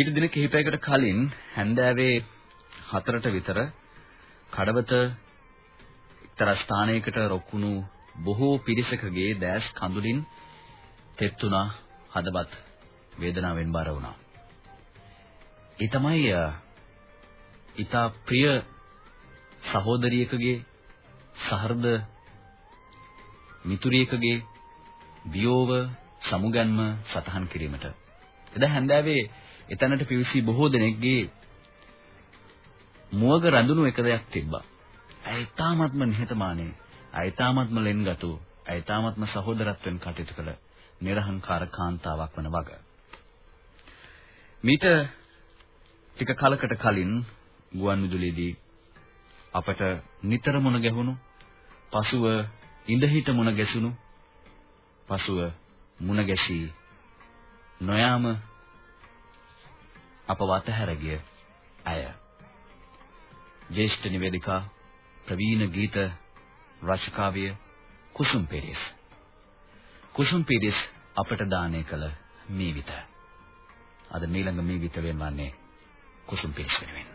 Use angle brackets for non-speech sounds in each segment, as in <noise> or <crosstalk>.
මීට දින කිහිපයකට කලින් හැන්දෑවේ 4ට විතර කඩවත එක්තරා ස්ථානයකට රොකුණු බොහෝ පිරිසකගේ දැස් කඳුලින් තෙත්තුණා හදවත් වේදනාවෙන් බර වුණා. ඒ තමයි ඊතා ප්‍රිය සහෝදරියකගේ සහෘද මිතුරියකගේ වියෝව සමුගන්ම සතහන් කිරීමට එදා හැන්දෑවේ එතැනට පිවිසි බොහෝ දෙනෙක්ගේ මුවග රඳුණු එක දෙයක් තිබ්බා. ඇය ඊ타මත්ම නිහතමානී, ඇය ඊ타මත්ම ලෙන්ගතු, ඇය ඊ타මත්ම සහෝදරත්වයෙන් කටයුතු කළ නිර්හංකාර කාන්තාවක් වන වග. මීට ටික කලකට කලින් ගුවන් විදුලියේදී අපට නිතර මුණ ගැහුණු, පසුව ඉඳහිට මුණ ගැසුණු, පසුව මුණ ගැසී නොයාම අප වතහැර ගිය අය ජ්‍යෙෂ්ඨ නිවේදිකා ප්‍රවීණ ගීත රචකාවිය කුසුම් පෙරිස්. කුසුම් පෙරිස් අපට දානය කළ මේ විත අද මීළඟ මේ විත වෙනවන්නේ කුසුම් පෙරිස් වෙනුවෙන්.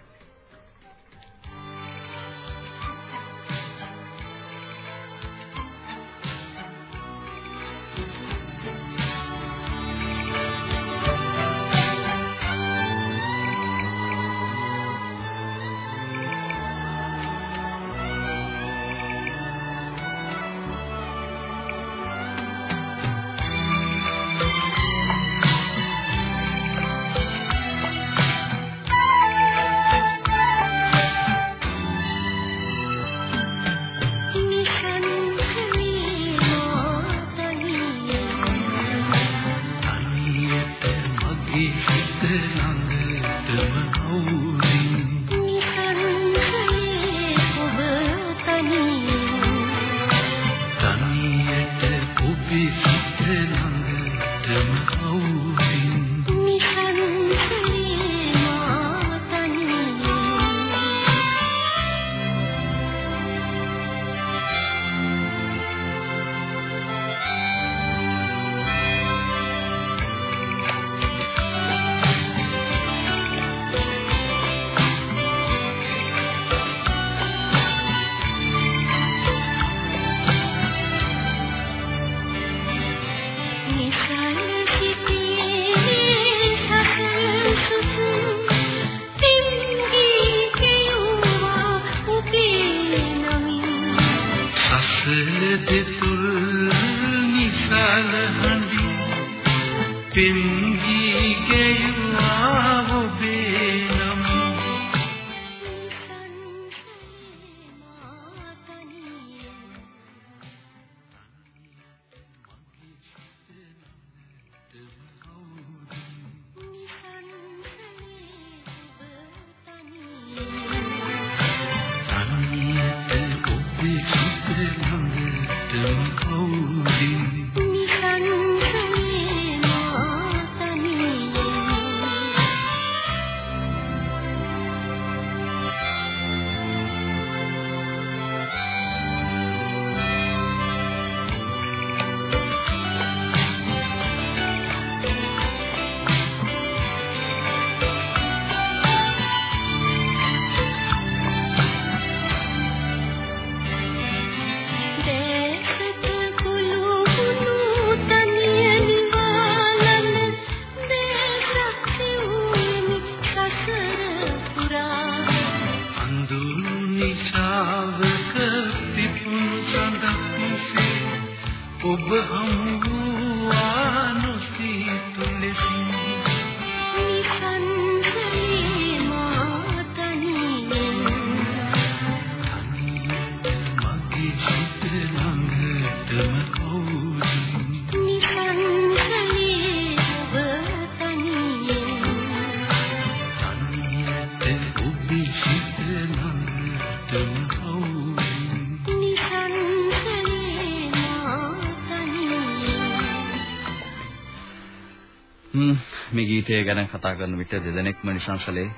මේ ගීතය ගැන කතා කරන විට දෙදෙනෙක්ම නිසංසලේ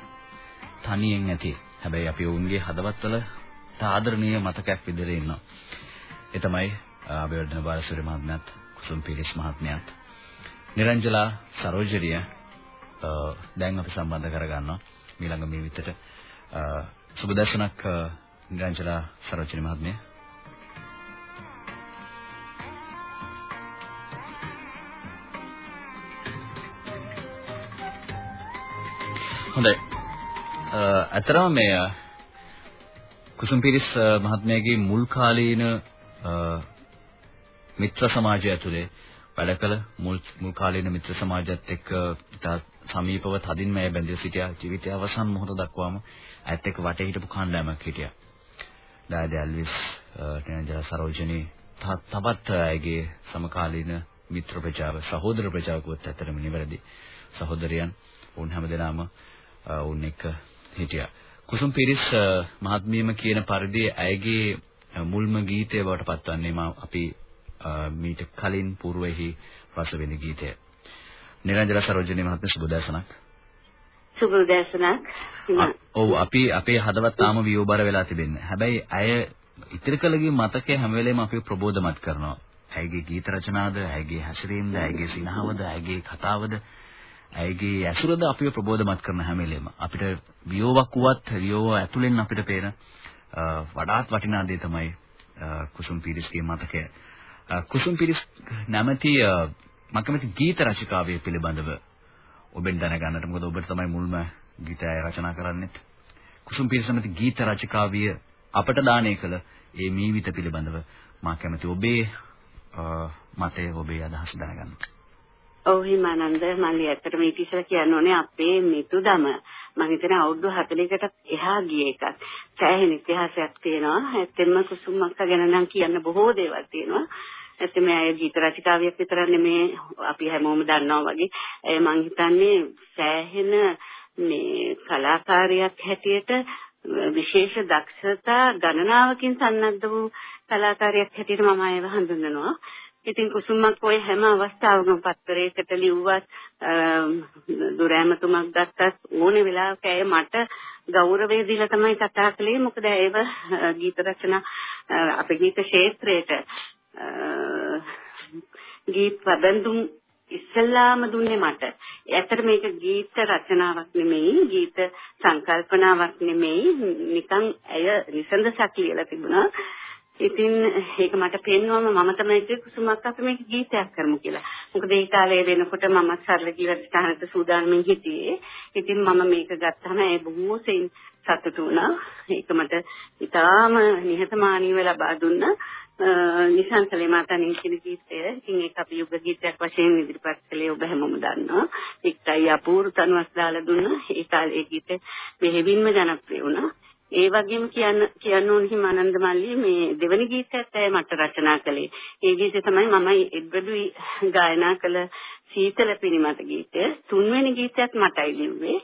තනියෙන් ඇති. හැබැයි අපි ඔවුන්ගේ හදවත්වල ආදරණීය මතකයක් විදිහට ඉන්නවා. ඒ තමයි අබේවර්ධන බාලසූරිය මහත්මයාත් කුසුම් පීරිස් මහත්මයාත් නිරංජලා සරෝජරිය දැන් අපි සම්බන්ධ කරගන්නවා ඊළඟ මේ විතට සුබ දර්ශනක් නිරංජලා සරෝජිනී මහත්මිය හොඳයි. අතරම මේ කුසුම් පිරිස් මහත්මයාගේ මුල් කාලීන මිත්‍ර සමාජය ඇතුලේ වැඩ කළ මුල් මුල් කාලීන මිත්‍ර සමාජයත් එක්ක ඉතා සමීපව තදින්ම බැඳී සිටියා ජීවිතය අවසන් මොහොත දක්වාම ඇත් එක්ක වටේ හිටපු කණ්ඩායමක් හිටියා. ඩායද ඇල්විස් ටෙනජා සරෝජිනී තවත් අයගේ සමකාලීන මිත්‍ර ප්‍රජාව සහෝදර ප්‍රජාවකුත් ඇතරම නිවැරදි සහෝදරයන් වුන් හැමදෙනාම වුන් එක්ක හිටියා. කුසුම් පිරිස් මහත්මියම කියන පරිදි ඇයගේ මුල්ම ගීතය බවට පත්වන්නේ මා අපි මීට කලින් పూర్වෙහි රස වෙන ගීතය. නිරංජන සරෝජිනී මහත්මිය සුබ දැසනක්. සුබ දැසනක්. ඔව් අපි අපේ හදවත් තාම වියෝබර වෙලා තිබෙන්නේ. හැබැයි අය ඉතිරි කලගේ මතකයේ හැම වෙලේම අපි ප්‍රබෝධමත් කරනවා. ඇයගේ ගීත රචනාද, ඇයගේ හැසිරීමද, ඇයගේ සිනහවද, ඇයගේ කතාවද ඇයගේ ඇසුරද අපිව ප්‍රබෝධමත් කරන හැම වෙලෙම අපිට වියෝවක් වුවත් වියෝව ඇතුලෙන් අපිට පේන වඩාත් වටිනා දේ තමයි කුසුම් පිරිස්ගේ මතකය. කුසුම් පිරිස් නැමැති මම කැමති ගීත රචිකාවේ පිළිබඳව ඔබෙන් දැනගන්නට මොකද ඔබට තමයි මුල්ම ගීතය රචනා කරන්නෙත්. කුසුම් පිරිස් නැමැති ගීත රචිකාවිය අපට දානය කළ ඒ මීවිත පිළිබඳව මම කැමති ඔබේ මතය ඔබේ අදහස් දැනගන්න. ඔව් හිමානන්ද මල්ලි ඇත්තටම ඊට ඉස්සෙල්ලා කියන්න ඕනේ අපේ මිතුදම මම හිතන අවුරුදු 40කට එහා ගිය එකක්. සෑහෙන ඉතිහාසයක් තියෙනවා. ඇත්තෙන්ම කුසුමක්ක ගැන නම් කියන්න බොහෝ දේවල් තියෙනවා. ඇත්තම අය ගීත රචිකාවියක් විතර නෙමේ අපි හැමෝම දන්නවා වගේ. ඒ මං හිතන්නේ සෑහෙන මේ කලාකාරියක් හැටියට විශේෂ දක්ෂතා ගණනාවකින් සන්නද්ධ වූ කලාකාරියක් හැටියට මම අයව හඳුන්වනවා. ඉතින් කුසුමක් ඔය හැම අවස්ථාවකම පත්තරයකට ලිව්වත් දුරෑමතුමක් ගත්තත් ඕනේ වෙලාවක ඇය මට ගෞරවය දීලා තමයි කතා කළේ මොකද ඒව ගීත රචනා අපේ ගීත ක්ෂේත්‍රයට ගීත පදඳුම් ඉස්සල්ලාම දුන්නේ මට. ඇත්තට මේක ගීත රචනාවක් නෙමෙයි, ගීත සංකල්පනාවක් නෙමෙයි, නිකන් ඇය නිසඳසක් ලියලා තිබුණා. ඉතින් ඒක මට පෙන්වම මම තමයි කිව්වේ කුසුමක් අපි මේක ගීතයක් කරමු කියලා. මොකද ඒ කාලේ වෙනකොට මම සරල ජීවිත ස්ථානට සූදානම්ින් හිටියේ. ඉතින් මම මේක ගත්තාම ඒ බොහෝ සෙයින් සතුටු වුණා. ඒක මට ඉතාම නිහතමානීව ලබා දුන්නා. නිසංසලේ මාතනින් කියන ගීතය. ඉතින් ඒක අපි යුග ගීතයක් වශයෙන් ඉදිරිපත් කළේ ඔබ හැමෝම දන්නවා. ඒකයි අපූර්ව තනුවක් දාලා දුන්නා. ඒ කාලේ ගීත මෙහෙවින්ම ජනප්‍රිය වුණා. ඒ වගේම කියන්න කියන්න ඕන හිමානන්ද මල්ලි මේ දෙවනි ගීතයත් ඇය මට රචනා කළේ. ඒ ගීතය තමයි මම එඩ්වඩ් ගායනා කළ සීතල පිරිමත ගීතය. තුන්වෙනි ගීතයත් මටයි ලිව්වේ.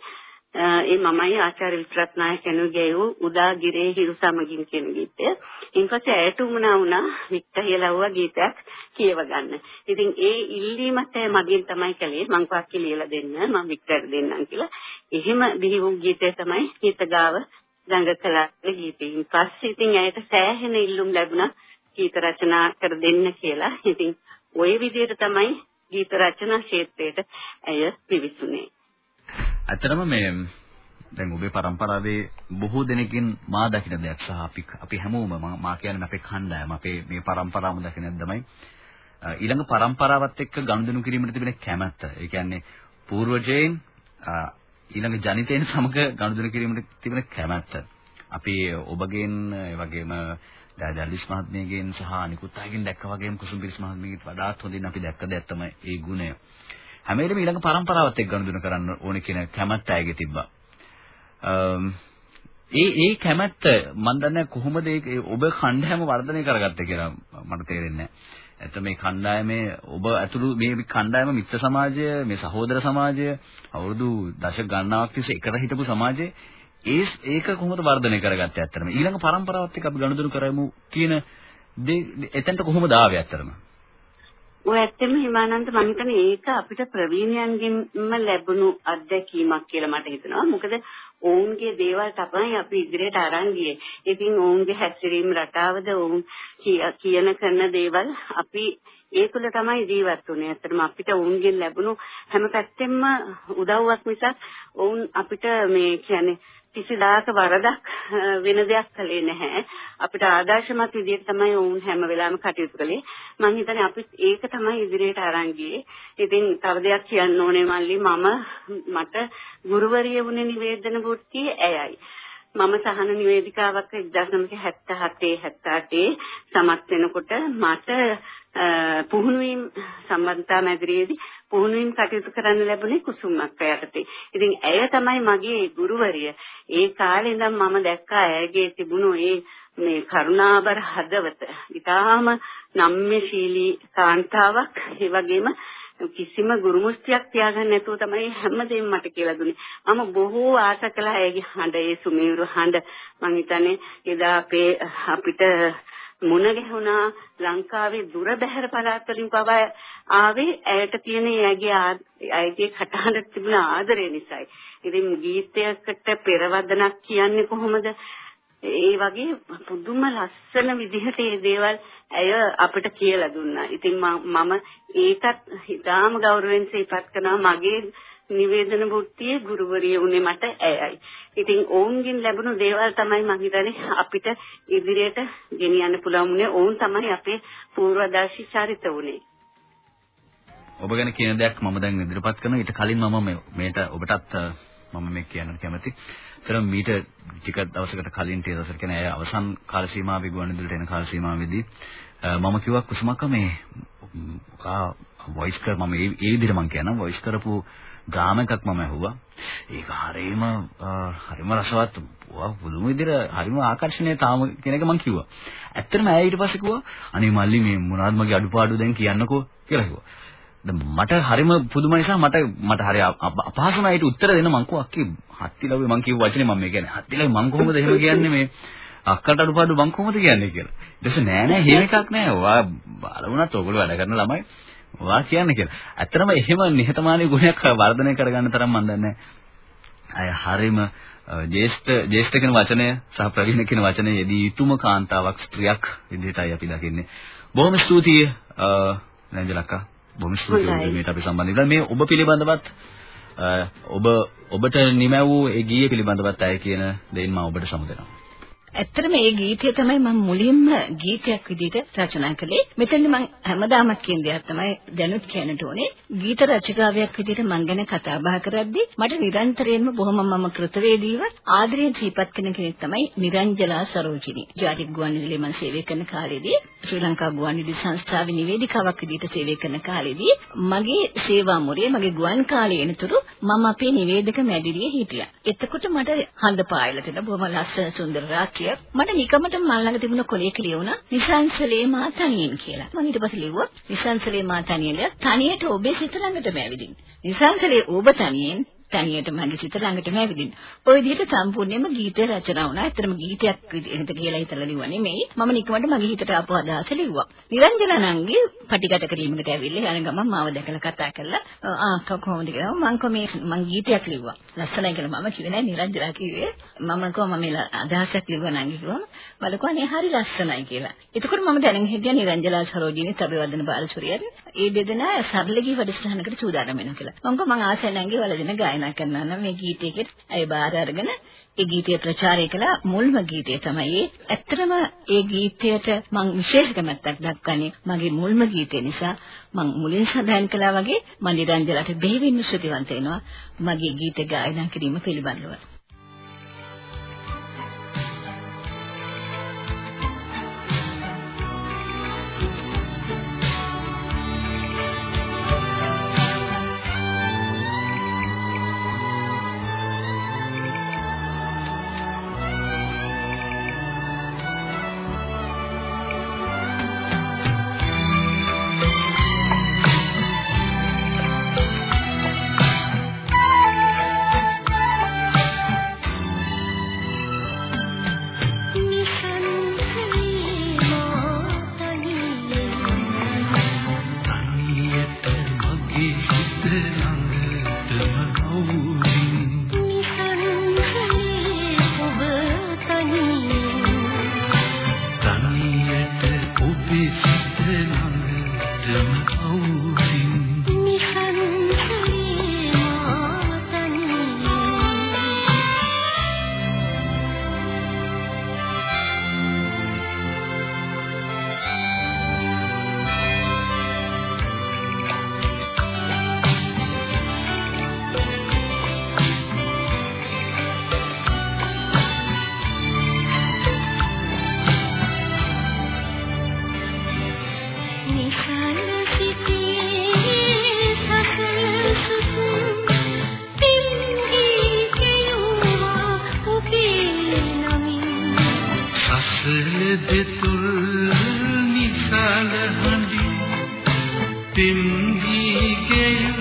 ඒ මමයි ආචාර්ය වික්‍රත්නායක යනුගේ උදා ගිරේ හිරු සමගින් කියන ගීතය. ඊපස්සේ ඇයට උමනා වුණා වික්ටහිය ලව්වා ගීතයක් කියව ගන්න. ඉතින් ඒ ඉල්ලීමත් මගෙන් තමයි කළේ. මං පාක්කි ලියලා දෙන්න මම වික්ටර් දෙන්නම් කියලා. එහෙම බිහි වූ ගීතය තමයි හිතගාව දඟ කළා ගීතින් පස්සේ ඉතින් ඇයට සෑහෙන ඉල්ලුම් ලැබුණා ගීත රචනා කර දෙන්න කියලා. ඉතින් ওই විදිහට තමයි ගීත රචනා ක්ෂේත්‍රයට ඇය පිවිසුනේ. ඇත්තටම මේ දැන් ඔබේ પરම්පරාවේ බොහෝ දෙනෙකින් මා දකින දෙයක් සහ අපි අපි හැමෝම මා කියන්නේ අපේ කණ්ඩායම අපේ මේ પરම්පරාවම දකින තමයි ඊළඟ પરම්පරාවත් එක්ක ගනුදෙනු කිරීමට තිබෙන කැමැත්ත. ඒ කියන්නේ పూర్වජයෙන් ඊළඟ ජනිතයන් සමග ගනුදෙනු කිරීමට තිබෙන කැමැත්ත. අපි ඔබගෙන් ඒ වගේම දාදලිස් මහත්මියගෙන් සහ අනිකුත් අයගෙන් දැක්ක වගේම කුසුම් පිරිස් මහත්මියගෙන් වඩාත් හොඳින් අපි දැක්ක දෙයක් තමයි ඒ ගුණය. හැම වෙලේම ඊළඟ પરම්පරාවත් එක්ක ගනුදෙනු කරන්න ඕනේ කියන කැමැත්ත අයගේ තිබ්බා. ඒ ඒ කැමැත්ත මම දන්නේ කොහොමද ඒ ඔබ කණ්ඩායම වර්ධනය කරගත්තේ කියලා මට තේරෙන්නේ නැහැ. එතන මේ කණ්ඩායමේ ඔබ ඇතුළු මේ කණ්ඩායම මිත්‍ර සමාජය මේ සහෝදර සමාජය අවුරුදු දශක ගණනාවක් තිස්සේ එකට හිටපු සමාජය ඒ ඒක කොහොමද වර්ධනය කරගත්තේ ඇත්තටම ඊළඟ પરම්පරාවත් එක්ක අපි ගනුදෙනු කරමු කියන දේ එතනට කොහොමද ආවේ ඇත්තටම ඔය ඇත්තම හිමානන්ද මම හිතන්නේ ඒක අපිට ප්‍රවීණයන්ගෙන්ම ලැබුණු අත්දැකීමක් කියලා මට හිතෙනවා. මොකද ඔවුන්ගේ දේවල් තමයි අපි ඉදිරියට අරන් ගියේ. ඉතින් ඔවුන්ගේ හැසිරීම රටාවද ඔවුන් කියන කරන දේවල් අපි ඒ තුළ තමයි ජීවත් වුනේ. ඇත්තටම අපිට ඔවුන්ගෙන් ලැබුණු හැම පැත්තෙම උදව්වක් මිසක් ඔවුන් අපිට මේ කියන්නේ කිසිදාක වරදක් <laughs> වෙන දෙයක් කළේ නැහැ. අපිට ආදර්ශමත් විදිහට තමයි වුන් හැම වෙලාවෙම කටයුතු කළේ. මම හිතන්නේ අපි ඒක තමයි ඉදිරියට අරන් ගියේ. ඉතින් තව දෙයක් කියන්න ඕනේ මල්ලි මම මට ගුරුවරිය වුණේ නිවේදන වෘත්තියේ ඇයයි. මම සහන නිවේදිකාවක් 1977 78 සමත් වෙනකොට මට පුහුණු වීම සම්බන්ධතා මැදිරියේදී පුහුණු වීම කටයුතු කරන්න ලැබුණේ කුසුම්මක් යටතේ. ඉතින් ඇය තමයි මගේ ගුරුවරිය. ඒ කාලේ ඉඳන් මම දැක්කා ඇයගේ තිබුණු ඒ මේ කරුණාබර හදවත. ඊටාම නම්‍යශීලී කාන්තාවක්. ඒ වගේම කිසිම ගුරුමුස්තියක් තියාගන්න නැතුව තමයි හැමදේම මට කියලා දුන්නේ. මම බොහෝ ආස කළා ඇයගේ හඬ, ඒ සුමේරු හඬ. මං හිතන්නේ එදා අපේ අපිට මුණ ගැහුණා ලංකාවේ දුර බැහැර පළාත් වලින් පවා ආවේ ඇයට තියෙන ඇගේ ඇගේ කටහඬ තිබුණ ආදරය නිසායි. ඉතින් ගීතයකට පෙරවදනක් කියන්නේ කොහොමද? ඒ වගේ පුදුම ලස්සන විදිහට මේ දේවල් ඇය අපිට කියලා දුන්නා. ඉතින් මම ඒකත් හිතාම ගෞරවයෙන් සිහිපත් කරනවා මගේ නිවේදන වෘත්තියේ ගුරුවරිය උනේ මට ඇයයි. ඉතින් ඔවුන්ගෙන් ලැබුණු දේවල් තමයි මම හිතන්නේ අපිට ඉදිරියට ගෙනියන්න පුළුවන් උනේ. ඔවුන් තමයි අපේ පූර්වදර්ශී චරිත උනේ. ඔබ ගැන කියන දෙයක් මම දැන් ඉදිරිපත් කරනවා. ඊට කලින් මම මේට ඔබටත් මම මේ කියන්න කැමති. ඒතර මීට ටික දවසකට කලින් ටික දවසකට කියන අය අවසන් කාල සීමාවේ ගුවන්විදුලිට එන කාල සීමාවේදී මම කිව්වා කුසුමක මේ කා වොයිස් කර මම ඒ විදිහට මම කියනවා වොයිස් කරපු ගාම එකක් මම ඇහුවා. ඒක හරීම හරීම රසවත් පුදුම විදිහට හරීම ආකර්ෂණීය තාම කියන එක මම කිව්වා. ඇත්තටම ඇය ඊට පස්සේ කිව්වා අනේ මල්ලි මේ මොනවද මගේ අඩුපාඩු දැන් කියන්නකෝ කියලා කිව්වා. මට හරිම පුදුමයි නිසා මට මට හරි අපහසුමයි ඒට උත්තර දෙන්න මං කිව්වා අක්කේ හත්තිලව්වේ මං කියපු වචනේ මම මේ කියන්නේ හත්තිලව්වේ මං කොහොමද එහෙම කියන්නේ මේ අක්කට අඩුපාඩු මං කොහොමද කියන්නේ කියලා. ඊට පස්සේ නෑ නෑ එහෙම එකක් නෑ. ඔයා බලුණත් ඔයගොල්ලෝ වැඩ කරන ළමයි ඔයා කියන්නේ කියලා. ඇත්තටම එහෙම නිහතමානී ගුණයක් වර්ධනය කරගන්න තරම් මම දන්නේ අය හරීම ජේෂ්ඨ ජේෂ්ඨ කියන වචනය සහ ප්‍රවීණ කියන වචනේ යෙදී යුතුම කාන්තාවක් ස්ත්‍රියක් විදිහටයි අපි දකින්නේ. බොහොම ස්තුතියි නංජලක්කා. බොහොම ස්තුතියි මේට අපි සම්බන්ධ වෙලා මේ ඔබ පිළිබඳවත් ඔබ ඔබට නිමැවූ ඒ ගීය පිළිබඳවත් අය කියන දෙයින් මම ඔබට සමුදෙනවා. ඇත්තටම මේ ගීතය තමයි මම මුලින්ම ගීතයක් විදිහට රචනා කළේ. මෙතනදි මම හැමදාම කියන දෙයක් තමයි දැනුත් කියන්නට ඕනේ. ගීත රචකාවියක් විදිහට මම ගැන කතා බහ කරද්දී මට නිරන්තරයෙන්ම බොහොම මම කෘතවේදීව ආදරයෙන් සිහිපත් කරන කෙනෙක් තමයි නිරංජලා සරෝජිනී. ජාතික ගුවන්විදුලියේ මම සේවය කරන කාලේදී ශ්‍රී ලංකා ගුවන්විදුලි සංස්ථාවේ නිවේදිකාවක් විදිහට සේවය කරන කාලේදී මගේ සේවා මුරේ මගේ ගුවන් කාලේ එනතුරු මම අපේ නිවේදක මැදිරියේ හිටියා. එතකොට මට හඳ පායලා තියෙන බොහොම ලස්සන සුන්දර රාත්‍රී වාක්‍ය මට නිකමට මල් ළඟ තිබුණ කොලයක ලියුණා නිසංසලේ මා තනියෙන් කියලා. මම ඊට පස්සේ ලිව්වා නිසංසලේ මා තනියෙන් තනියට ඔබේ සිත ළඟටම ඇවිදින්න. නිසංසලේ ඔබ තනියෙන් තනියට මගේ සිත ළඟටම ඇවිදින්න. ওই විදිහට සම්පූර්ණයෙන්ම ගීතය රචනා වුණා. ඇත්තටම ගීතයක් විදිහට කියලා හිතලා ලිව්වා නෙමෙයි. මම නිකමට මගේ හිතට ආපු අදහස ලිව්වා. නිරංජනනන්ගේ පටිගත කිරීමකට ඇවිල්ලා යන ගමන් මාව දැකලා කතා කරලා ආ කොහොමද කියලා මම කො මේ මං ගීතයක් ලිව්වා. ලස්සනයි කියලා මම කිව්වේ නෑ නිරංජනා කිව්වේ. මම කො මම මේ අදහසක් ලිව්වා නංගි කිව්වම බලකෝ අනේ හරි ලස්සනයි කියලා. එතකොට මම දැනගෙන හිටියා නිරංජලා සරෝජිනී තබේවදන බාලසූරියන්. ඒ දෙදෙනා සරලගී වැඩසටහනකට සූදානම් වෙනවා කියලා. මම කො මං ආසයි නංගි වල දෙන ගායනා ගායනා කරනවා නම් මේ ගීතයකට ඇය බාර අරගෙන ඒ ගීතය ප්‍රචාරය කළා මුල්ම ගීතය තමයි ඒ. ඇත්තටම ඒ ගීතයට මම විශේෂ කැමැත්තක් දක්වන්නේ මගේ මුල්ම ගීතය නිසා මම මුලින් සඳහන් කළා වගේ මම නිරංජලට බෙහෙවින්ම ශ්‍රද්ධාවන්ත වෙනවා මගේ ගීත ගායනා කිරීම පිළිබඳව. සලදෙතුල් නිසල හඳි තෙම්හි ගේ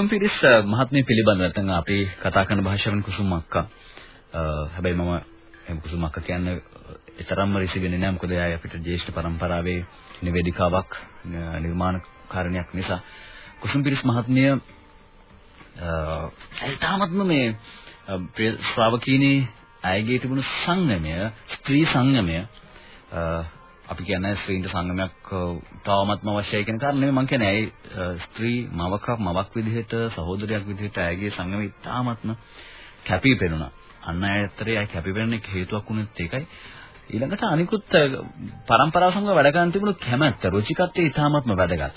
කුසුම් පිරිස් මහත්මිය පිළිබඳව නැත්නම් අපි කතා කරන භාෂාවෙන් කුසුම් අක්කා. හැබැයි මම එහෙම කුසුම් අක්කා කියන්නේ ඊතරම්ම රිසි වෙන්නේ නැහැ මොකද එයා අපිට ජ්‍යෙෂ්ඨ પરම්පරාවේ නිවේදිකාවක් නිර්මාණකාරණයක් නිසා කුසුම් පිරිස් මහත්මිය ඒ තාමත්ම මේ ශ්‍රාවකීනි අයගේ තිබුණු සංයමය ස්ත්‍රී සංයමය අපි කියන්නේ ස්ත්‍රීන්ට සංගමයක් තවමත්ම අවශ්‍යයි කියන කාරණේ මම කියන්නේ ඇයි ස්ත්‍රී මවක මවක් විදිහට සහෝදරයක් විදිහට ඇයගේ සංගමය ඉතාමත්ම කැපී පෙනුණා. අන්න ඇතරේ අය කැපී පෙනෙන එක හේතුවක් වුණත් ඒකයි. ඊළඟට අනිකුත් පරම්පරාව සමග වැඩ කරන් තිබුණු කැමැත්ත රුචිකත්වය ඉතාමත්ම වැදගත්.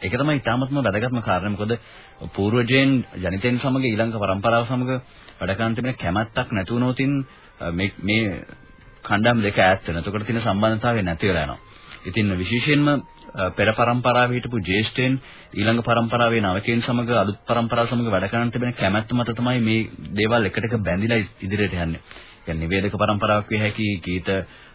ඒක තමයි ඉතාමත්ම වැදගත්ම කාරණා. මොකද පූර්වජයන් ජනිතයන් සමග ඊළඟ පරම්පරාව සමග වැඩ කරන් තිබෙන කැමැත්තක් නැති වුණොතින් මේ මේ කණ්ඩායම් දෙක ඈත් වෙනවා. එතකොට තියෙන සම්බන්ධතාවය නැති වෙලා යනවා. ඉතින් විශේෂයෙන්ම පෙර પરම්පරාවේ හිටපු ජේෂ්ඨයන් ඊළඟ પરම්පරාවේ නවකයන් සමග අලුත් પરම්පරාව සමග වැඩ කරන්න තිබෙන කැමැත්ත මත තමයි මේ දේවල් එකට එක බැඳිලා ඉදිරියට යන්නේ. කියන්නේ නිවේදක પરම්පරාවක් විය හැකි ගීත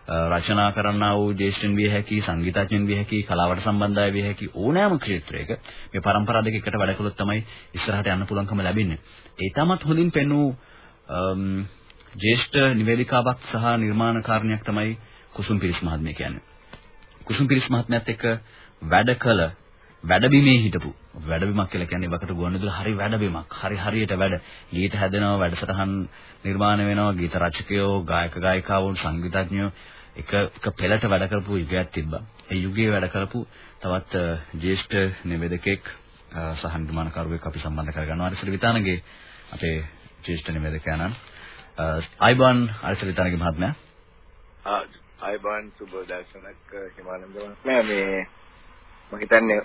රචනා කරන්නා වූ ජේෂ්ඨයන් විය හැකි සංගීතඥයන් විය හැකි කලාවට සම්බන්ධය විය හැකි ඕනෑම ක්ෂේත්‍රයක මේ પરම්පරාව දෙක එකට වැඩ කළොත් තමයි ඉස්සරහට යන්න පුළුවන්කම ලැබෙන්නේ. ඒ තමත් හොඳින් පෙන්වූ ජ්‍යෙෂ්ඨ නිවේදිකාවක් සහ නිර්මාණකාරණයක් තමයි කුසුම් පිරිස් මහත්මිය කියන්නේ. කුසුම් පිරිස් මහත්මයාත් එක්ක වැඩ කළ වැඩබිමේ හිටපු වැඩබිමක් කියලා කියන්නේ වකට ගුවන්විදුලි හරි වැඩබිමක්. හරි හරියට වැඩ. ගීත හැදෙනවා, වැඩසටහන් නිර්මාණය වෙනවා, ගීත රචකයෝ, ගායක ගායිකාවෝ, සංගීතඥයෝ එක එක පෙළට වැඩ කරපු යුගයක් තිබ්බා. ඒ යුගයේ වැඩ කරපු තවත් ජ්‍යෙෂ්ඨ නිවේදකෙක් සහ නිර්මාණකරුවෙක් අපි සම්බන්ධ කරගන්නවා. අරසල විතානගේ අපේ ජ්‍යෙෂ්ඨ නිවේදකයාණන් අයිබන් අරසවිතානගේ මහත්මයා. ආ අයිබන් සුබ දර්ශනක් හිමානන්ද මහත්මයා මේ මම හිතන්නේ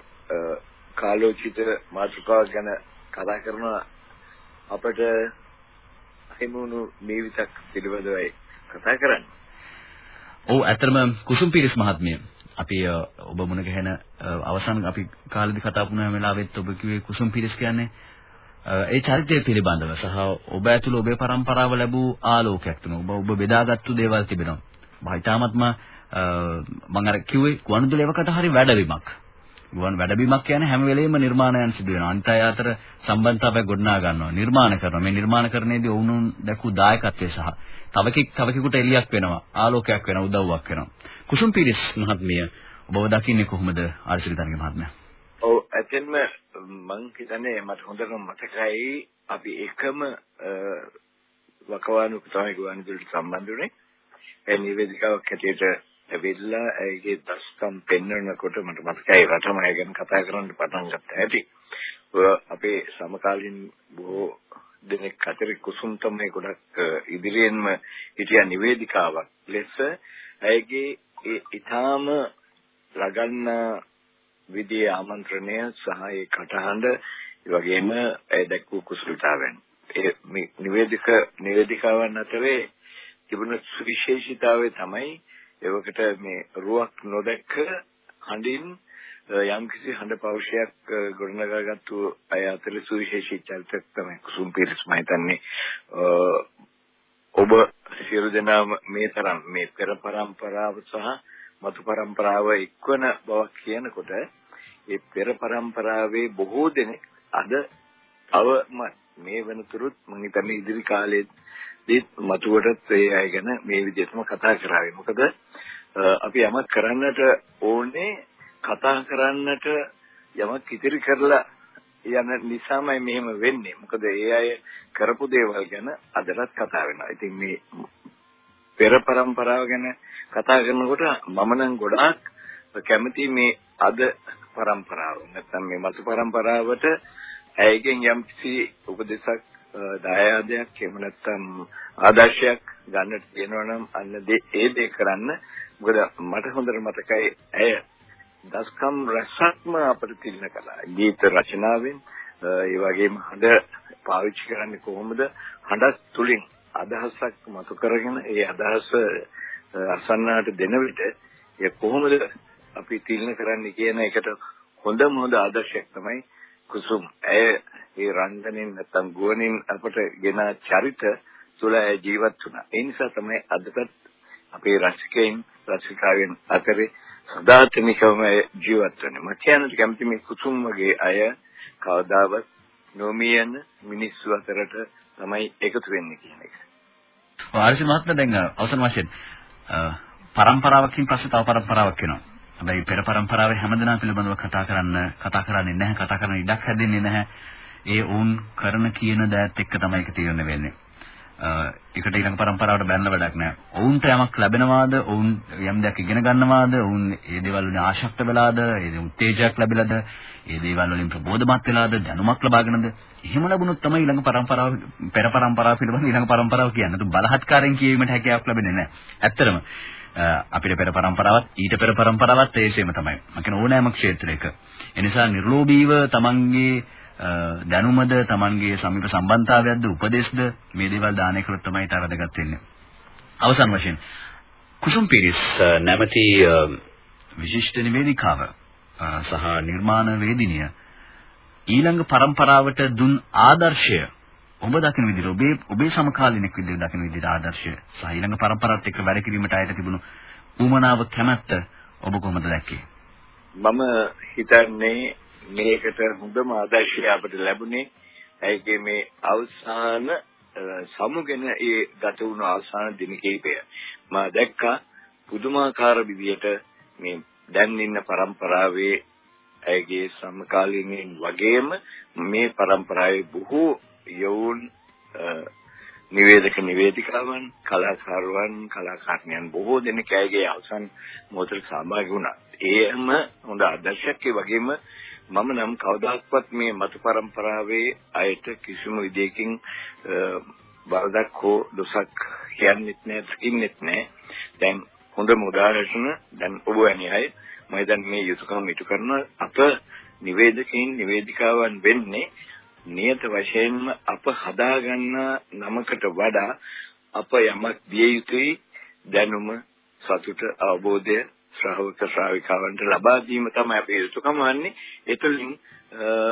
කාලෝචිත මාතෘකාවක් ගැන කතා කරන අපට හිමුණු මේ විතක් පිළිබඳවයි කතා කරන්නේ. ඔව් ඇත්තටම කුසුම් පිරිස් මහත්මිය අපි ඔබ මුණ ගැහෙන අවසන් අපි කාලෙදි කතා වුණා වෙලාවෙත් ඔබ කිව්වේ කුසුම් පිරිස් කියන්නේ ඒ චරිතය පිළිබඳව සහ ඔබ ඇතුළු ඔබේ પરම්පරාව ලැබූ ආලෝකයක් තුන ඔබ ඔබ බෙදාගත්තු දේවල් තිබෙනවා. මම හිතාමත්ම මම අර කිව්වේ ගුවන්විදුලි එවකට හරි වැඩබිමක්. ගුවන් වැඩබිමක් කියන්නේ හැම වෙලෙම නිර්මාණයන් සිදු වෙනවා. අනිත් අය අතර සම්බන්ධතාවය ගොඩනගා ගන්නවා. නිර්මාණ කරනවා. මේ නිර්මාණකරණයේදී ඔවුන් දැකූ දායකත්වය සහ තවකෙක් තවකෙකුට එළියක් වෙනවා. ආලෝකයක් වෙනවා. උදව්වක් වෙනවා. කුසුම් පීරිස් මහත්මිය ඔබව දකින්නේ කොහොමද ආර්ශිරිතන්ගේ මහත්මයා? ඔව් ඇත්තෙන්ම මං හිතන්නේ මට හොඳටම මතකයි අපි එකම වකවානුක තමයි ගුවන්විදුලිට සම්බන්ධ වුණේ. ඒ නිවේදිකාවක් හැටියට ඇවිල්ලා ඒකේ දස්කම් පෙන්වනකොට මට මතකයි රටම ගැන කතා කරන්න පටන් ගත්ත හැටි. අපේ සමකාලීන බොහෝ දෙනෙක් අතර කුසුම් තමයි ගොඩක් ඉදිරියෙන්ම හිටිය නිවේදිකාවක් ලෙස ඇයගේ ඒ ඊටාම ලගන්න විදියේ ආමන්ත්‍රණය සහ ඒ කටහඬ ඒ වගේම ඇය දැක්වූ කුසලතාවයන්. ඒ නිවේදික නිවේදිකාවන් අතරේ තිබුණ සුවිශේෂීතාවය තමයි එවකට මේ රුවක් නොදැක්ක හඬින් යම්කිසි හඬ පෞෂයක් ගොඩනගාගත්තු අය අතර සුවිශේෂී චරිතයක් තමයි කුසුම් පීරිස් මම හිතන්නේ. ඔබ සියලු දෙනාම මේ තරම් මේ පෙර පරම්පරාව සහ මතු පරම්පරාව ඉක්වන බවක් කියනකොට ඒ පෙර પરම්පරාවේ බොහෝ දෙනෙක් අද තවම මේ වෙනතුරුත් මම හිතන්නේ ඉදිරි කාලයේදී මතුවටත් ඒ අය ගැන මේ විදිහටම කතා කරાવી. මොකද අපි යමක් කරන්නට ඕනේ කතා කරන්නට යමක් ඉතිරි කරලා යන නිසාමයි මෙහෙම වෙන්නේ. මොකද ඒ අය කරපු දේවල් ගැන අදටත් කතා වෙනවා. ඉතින් මේ පෙර પરම්පරාව ගැන කතා කරනකොට මම නම් ගොඩාක් කැමති මේ අද પરම්පරාව නැත්නම් මේ මතු પરම්පරාවට ඇයගෙන් යම්කිසි උපදේශක් දායාදයක් එහෙම නැත්නම් ආදර්ශයක් ගන්නට තියෙනවා නම් අන්න ඒ දේ කරන්න. මොකද මට හොඳට මතකයි ඇය දස්කම් රසක්ම අපට තිලන කලා ගීත රචනාවෙන් ඒ වගේම හඬ පාවිච්චි කරන්නේ කොහොමද? හඬ තුලින් අදහසක් මතු කරගෙන ඒ අදහස අසන්නාට දෙන විට ඒ කොහොමද අපි තිල්න කරන්නේ කියන එකට හොඳම හොඳ ආදර්ශයක් තමයි කුසුම්. ඇය ඒ රංගනෙන් නැත්තම් ගුවනින් අපට ගෙන චරිත තුළ ජීවත් වුණා. ඒ නිසා තමයි අදටත් අපේ රසිකයින් රසිකාවෙන් අතරේ සදාතනිකවම ජීවත් වෙන්නේ. මම කියන්නට කැමති මේ කුසුම් වගේ අය කවදාවත් නොමියන මිනිස්සු අතරට තමයි එකතු වෙන්නේ කියන එක. ආර්සි මහත්මයා දැන් අවසන් වශයෙන් පරම්පරාවකින් පස්සේ තව පරම්පරාවක් එනවා. හැබැයි පෙර પરම්පරාවේ හැමදෙනා පිළිබඳව කතා කරන්න කතා කරන්නේ නැහැ කතා කරන ඉඩක් හැදෙන්නේ නැහැ. ඒ වුන් කරන කියන දෑත් එක්ක තමයි ඒක තීරණය වෙන්නේ. ඒකට ඊළඟ પરම්පරාවට බැලන වැඩක් නැහැ. ඔවුන්ට යමක් ලැබෙනවාද? ඔවුන් යම් දෙයක් ඉගෙන ගන්නවාද? ඔවුන් ඒ දේවල් වලින් ආශක්ත වෙලාද? ඒ දේ උත්තේජයක් ලැබිලාද? ඒ දේවල් වලින් ප්‍රබෝධමත් වෙලාද? දැනුමක් ලබාගෙනද? එහෙම ලැබුණොත් තමයි ඊළඟ પરම්පරාව පෙර પરම්පරාව පිළිබඳ ඊළඟ પરම්පරාව කියන්නේ. ඒක බලහත්කාරයෙන් කියවීමට හැකියාවක් ලැබෙන්නේ නැහැ. ඇත්තරම අපිට පෙර પરම්පරාවත් ඊට පෙර પરම්පරාවත් ඒසෙම තමයි. මම කියන ඕනෑම ක්ෂේත්‍රයක. ඒ නිසා නිර්ලෝභීව තමන්ගේ දැනුමද තමන්ගේ සමීප සම්බන්ධතාවයක්ද උපදේශද මේ දේවල් දානය කළොත් තමයි තරදගත් වෙන්නේ. අවසන් වශයෙන් කුසුම් පිරිස් නැමැති විශිෂ්ට නිවේදිකාව සහ නිර්මාණ වේදිනිය ඊළඟ પરම්පරාවට දුන් ආදර්ශය ඔබ දකින විදිහට ඔබේ ඔබේ සමකාලීනෙක් විදිහට දකින විදිහට ආදර්ශය සහ ඊළඟ પરම්පරාවත් එක්ක වැඩ කිරීමට ආයත තිබුණු ඌමනාව කැමැත්ත ඔබ කොහොමද දැක්කේ? මම හිතන්නේ මේකට හොඳම ආදර්ශය අපිට ලැබුණේ ඒකේ මේ අවසාන සමුගෙන ඒ ගත වුණු අවසාන දින කිහිපය. මම දැක්කා පුදුමාකාර විදියට මේ දැන් ඉන්න પરම්පරාවේ ඇගේ සමකාලීනයින් වගේම මේ પરම්පරාවේ බොහෝ යෝන් නිවේදක නිවේදිකාවන් කලාකාරවන් කලාකාරණයන් බොහෝ දෙනෙක් ඇයගේ අවසන් මොහොතේ සහභාගී වුණා. ඒම හොඳ ආදර්ශයක් ඒ වගේම මම නම් කවදාක්වත් මේ මතු પરම්පරාවේ අයට කිසිම විදියකින් වරදක් හෝ දොසක් කියන්නෙත් නෑ දකින්නෙත් නෑ දැන් හොඳම උදාහරණ දැන් ඔබ වැනි අය මම දැන් මේ යුතුයකම් ඉටු කරන අප නිවේදකයින් නිවේදිකාවන් වෙන්නේ නියත වශයෙන්ම අප හදාගන්න නමකට වඩා අප යමක් දිය යුතුයි දැනුම සතුට අවබෝධය ශ්‍රාවක ශ්‍රාවිකාවන්ට ලබා දීම තමයි අපේ යුතුයකම වන්නේ. ඒතුලින්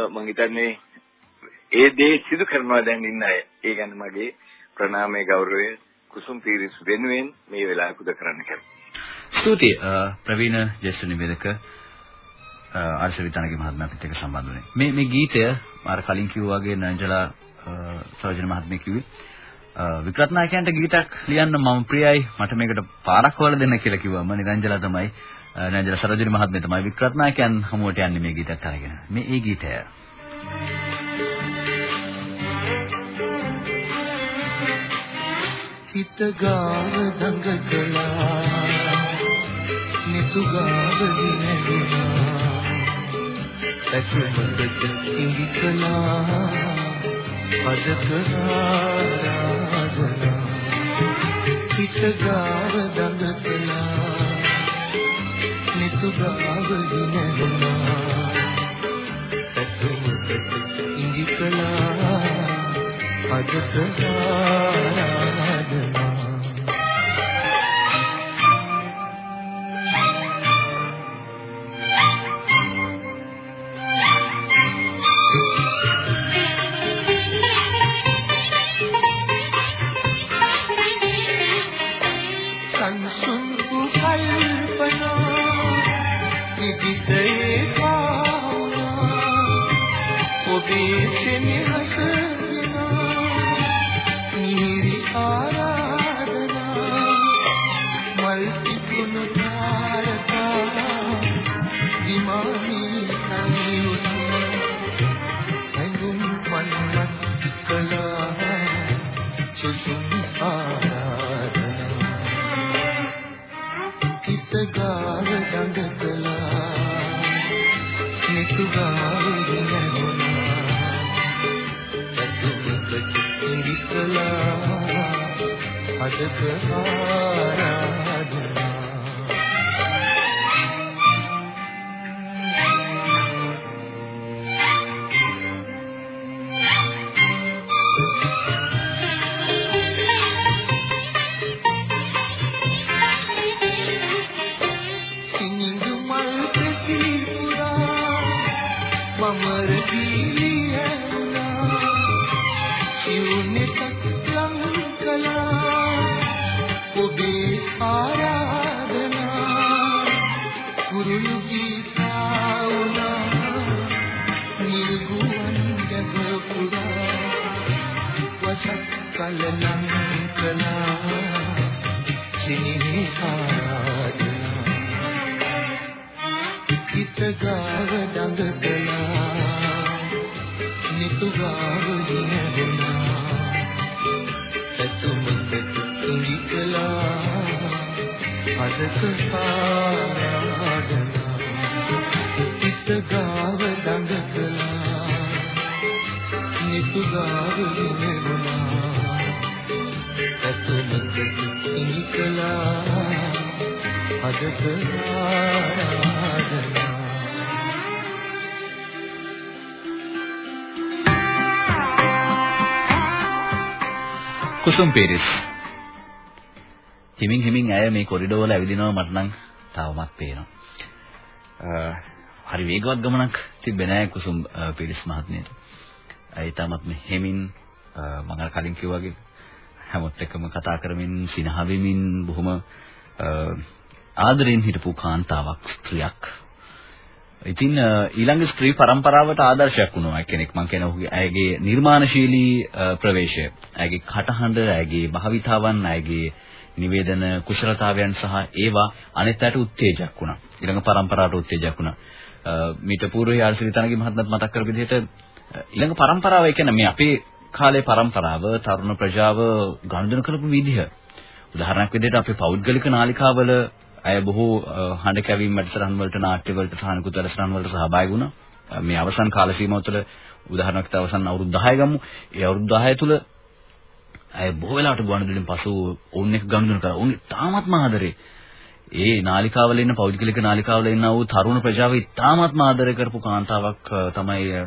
මම හිතන්නේ ඒ දේ සිදු කරනවා දැන් ඉන්න අය. ඒ ගැන මගේ ප්‍රණාමයේ ගෞරවය කුසුම් පීරිස් වෙනුවෙන් මේ වෙලාව පුද කරන්න කැමතියි. ස්තුතියි ප්‍රවීණ ජේෂ්ඨ නිවේදක ආර්ශවිතානගේ මහත්මයා පිට එක සම්බන්ධ වුණේ. මේ මේ ගීතය අර කලින් කිව්වා වගේ නංජලා සර්ජන මහත්මිය කිව්වේ වික්‍රත්නායකයන්ට ගීතයක් ලියන්න මම ප්‍රියයි මට මේකට පාරක් හොයලා දෙන්න කියලා කිව්වම නිරංජලා තමයි නිරංජල සරෝජිනි මහත්මිය තමයි වික්‍රත්නායකයන් හමුවට යන්නේ මේ ගීතයත් අරගෙන. මේ ඒ ගීතය. හිත ගාව දඟකලා නිතු ගාව දිනගුණා ඇසුමකට ඉඟි කලා අද කරාරාදනා හිත ගාව දඟ කළා නිතු ගාව දිනනවා ඇතුමකට ඉඟි කළා අද කරාරාදනා සිනිහි ආරාධනා හිත ගාව දඟ කළා නිතු ගාව දිනගුණා සතුමකට ඉඟි කළා අදක ආරාධනා හිත ගාව දඟ කළා නිතු ගාව දිනගුණා සතුමකට ඉඟි කළා අදක ආරාධනා කුසුම් පීරිස් හිමින් හිමින් ඇය මේ කොරිඩෝර වල ඇවිදිනවා මට නම් තාමත් පේනවා. අ, හරි වේගවත් ගමනක් තිබෙන්නේ නැහැ කුසුම් අ, පීරිස් මහත්මියට. ඇයි තාමත් මේ හිමින් අ, මම අර කලින් කිව්වා වගේ හැමොත් එක්කම කතා කරමින් සිනහ වෙමින් බොහොම අ, ආදරෙන් හිටපු කාන්තාවක් ස්ත්‍රියක්. ඉතින් අ, ඊළඟ ස්ත්‍රී පරම්පරාවට ආදර්ශයක් වුණා. කෙනෙක් මම කියන ඔහුගේ ඇයගේ නිර්මාණශීලී අ, ප්‍රවේශය. ඇයගේ කටහඬ ඇයගේ භාවිතාවන් ඇයගේ නිවේදන කුශලතාවයන් සහ ඒවා අනිත් අයට උත්තේජයක් වුණා. ඊළඟ පරම්පරාවට උත්තේජයක් වුණා. අ, මීට పూర్වයේ ආර්සිරිතනගේ මහත්මත් මතක් කරපු විදිහට අ, ඊළඟ පරම්පරාව ඒ කියන්නේ මේ අපේ කාලේ පරම්පරාව තරුණ ප්‍රජාව ගනුදෙනු කරපු විදිහ උදාහරණයක් විදිහට අපේ පෞද්ගලික නාලිකාවල අය බොහෝ අ, හඬ කැවීම් වැඩසටහන් වලට නාට්‍ය වලට සානුකූල වැඩසටහන් වලට සහභාගී වුණා. අ, මේ අවසන් කාල සීමාව තුළ උදාහරණයක් අවසන් අවුරුදු 10 ගමු. ඒ අවුරුදු 10 තුළ අය බොහෝ වෙලාවට ගුවන්විදුලියෙන් පසු ඔවුන් එක්ක ගනුදෙනු කරා. ඔවුන් තාමත්ම ආදරේ. ඒ නාලිකාවල ඉන්න පෞද්ගලික නාලිකාවල ඉන්න වූ තරුණ ප්‍රජාව ඉතාමත්ම ආදරය කරපු කාන්තාවක් අ, තමයි අ,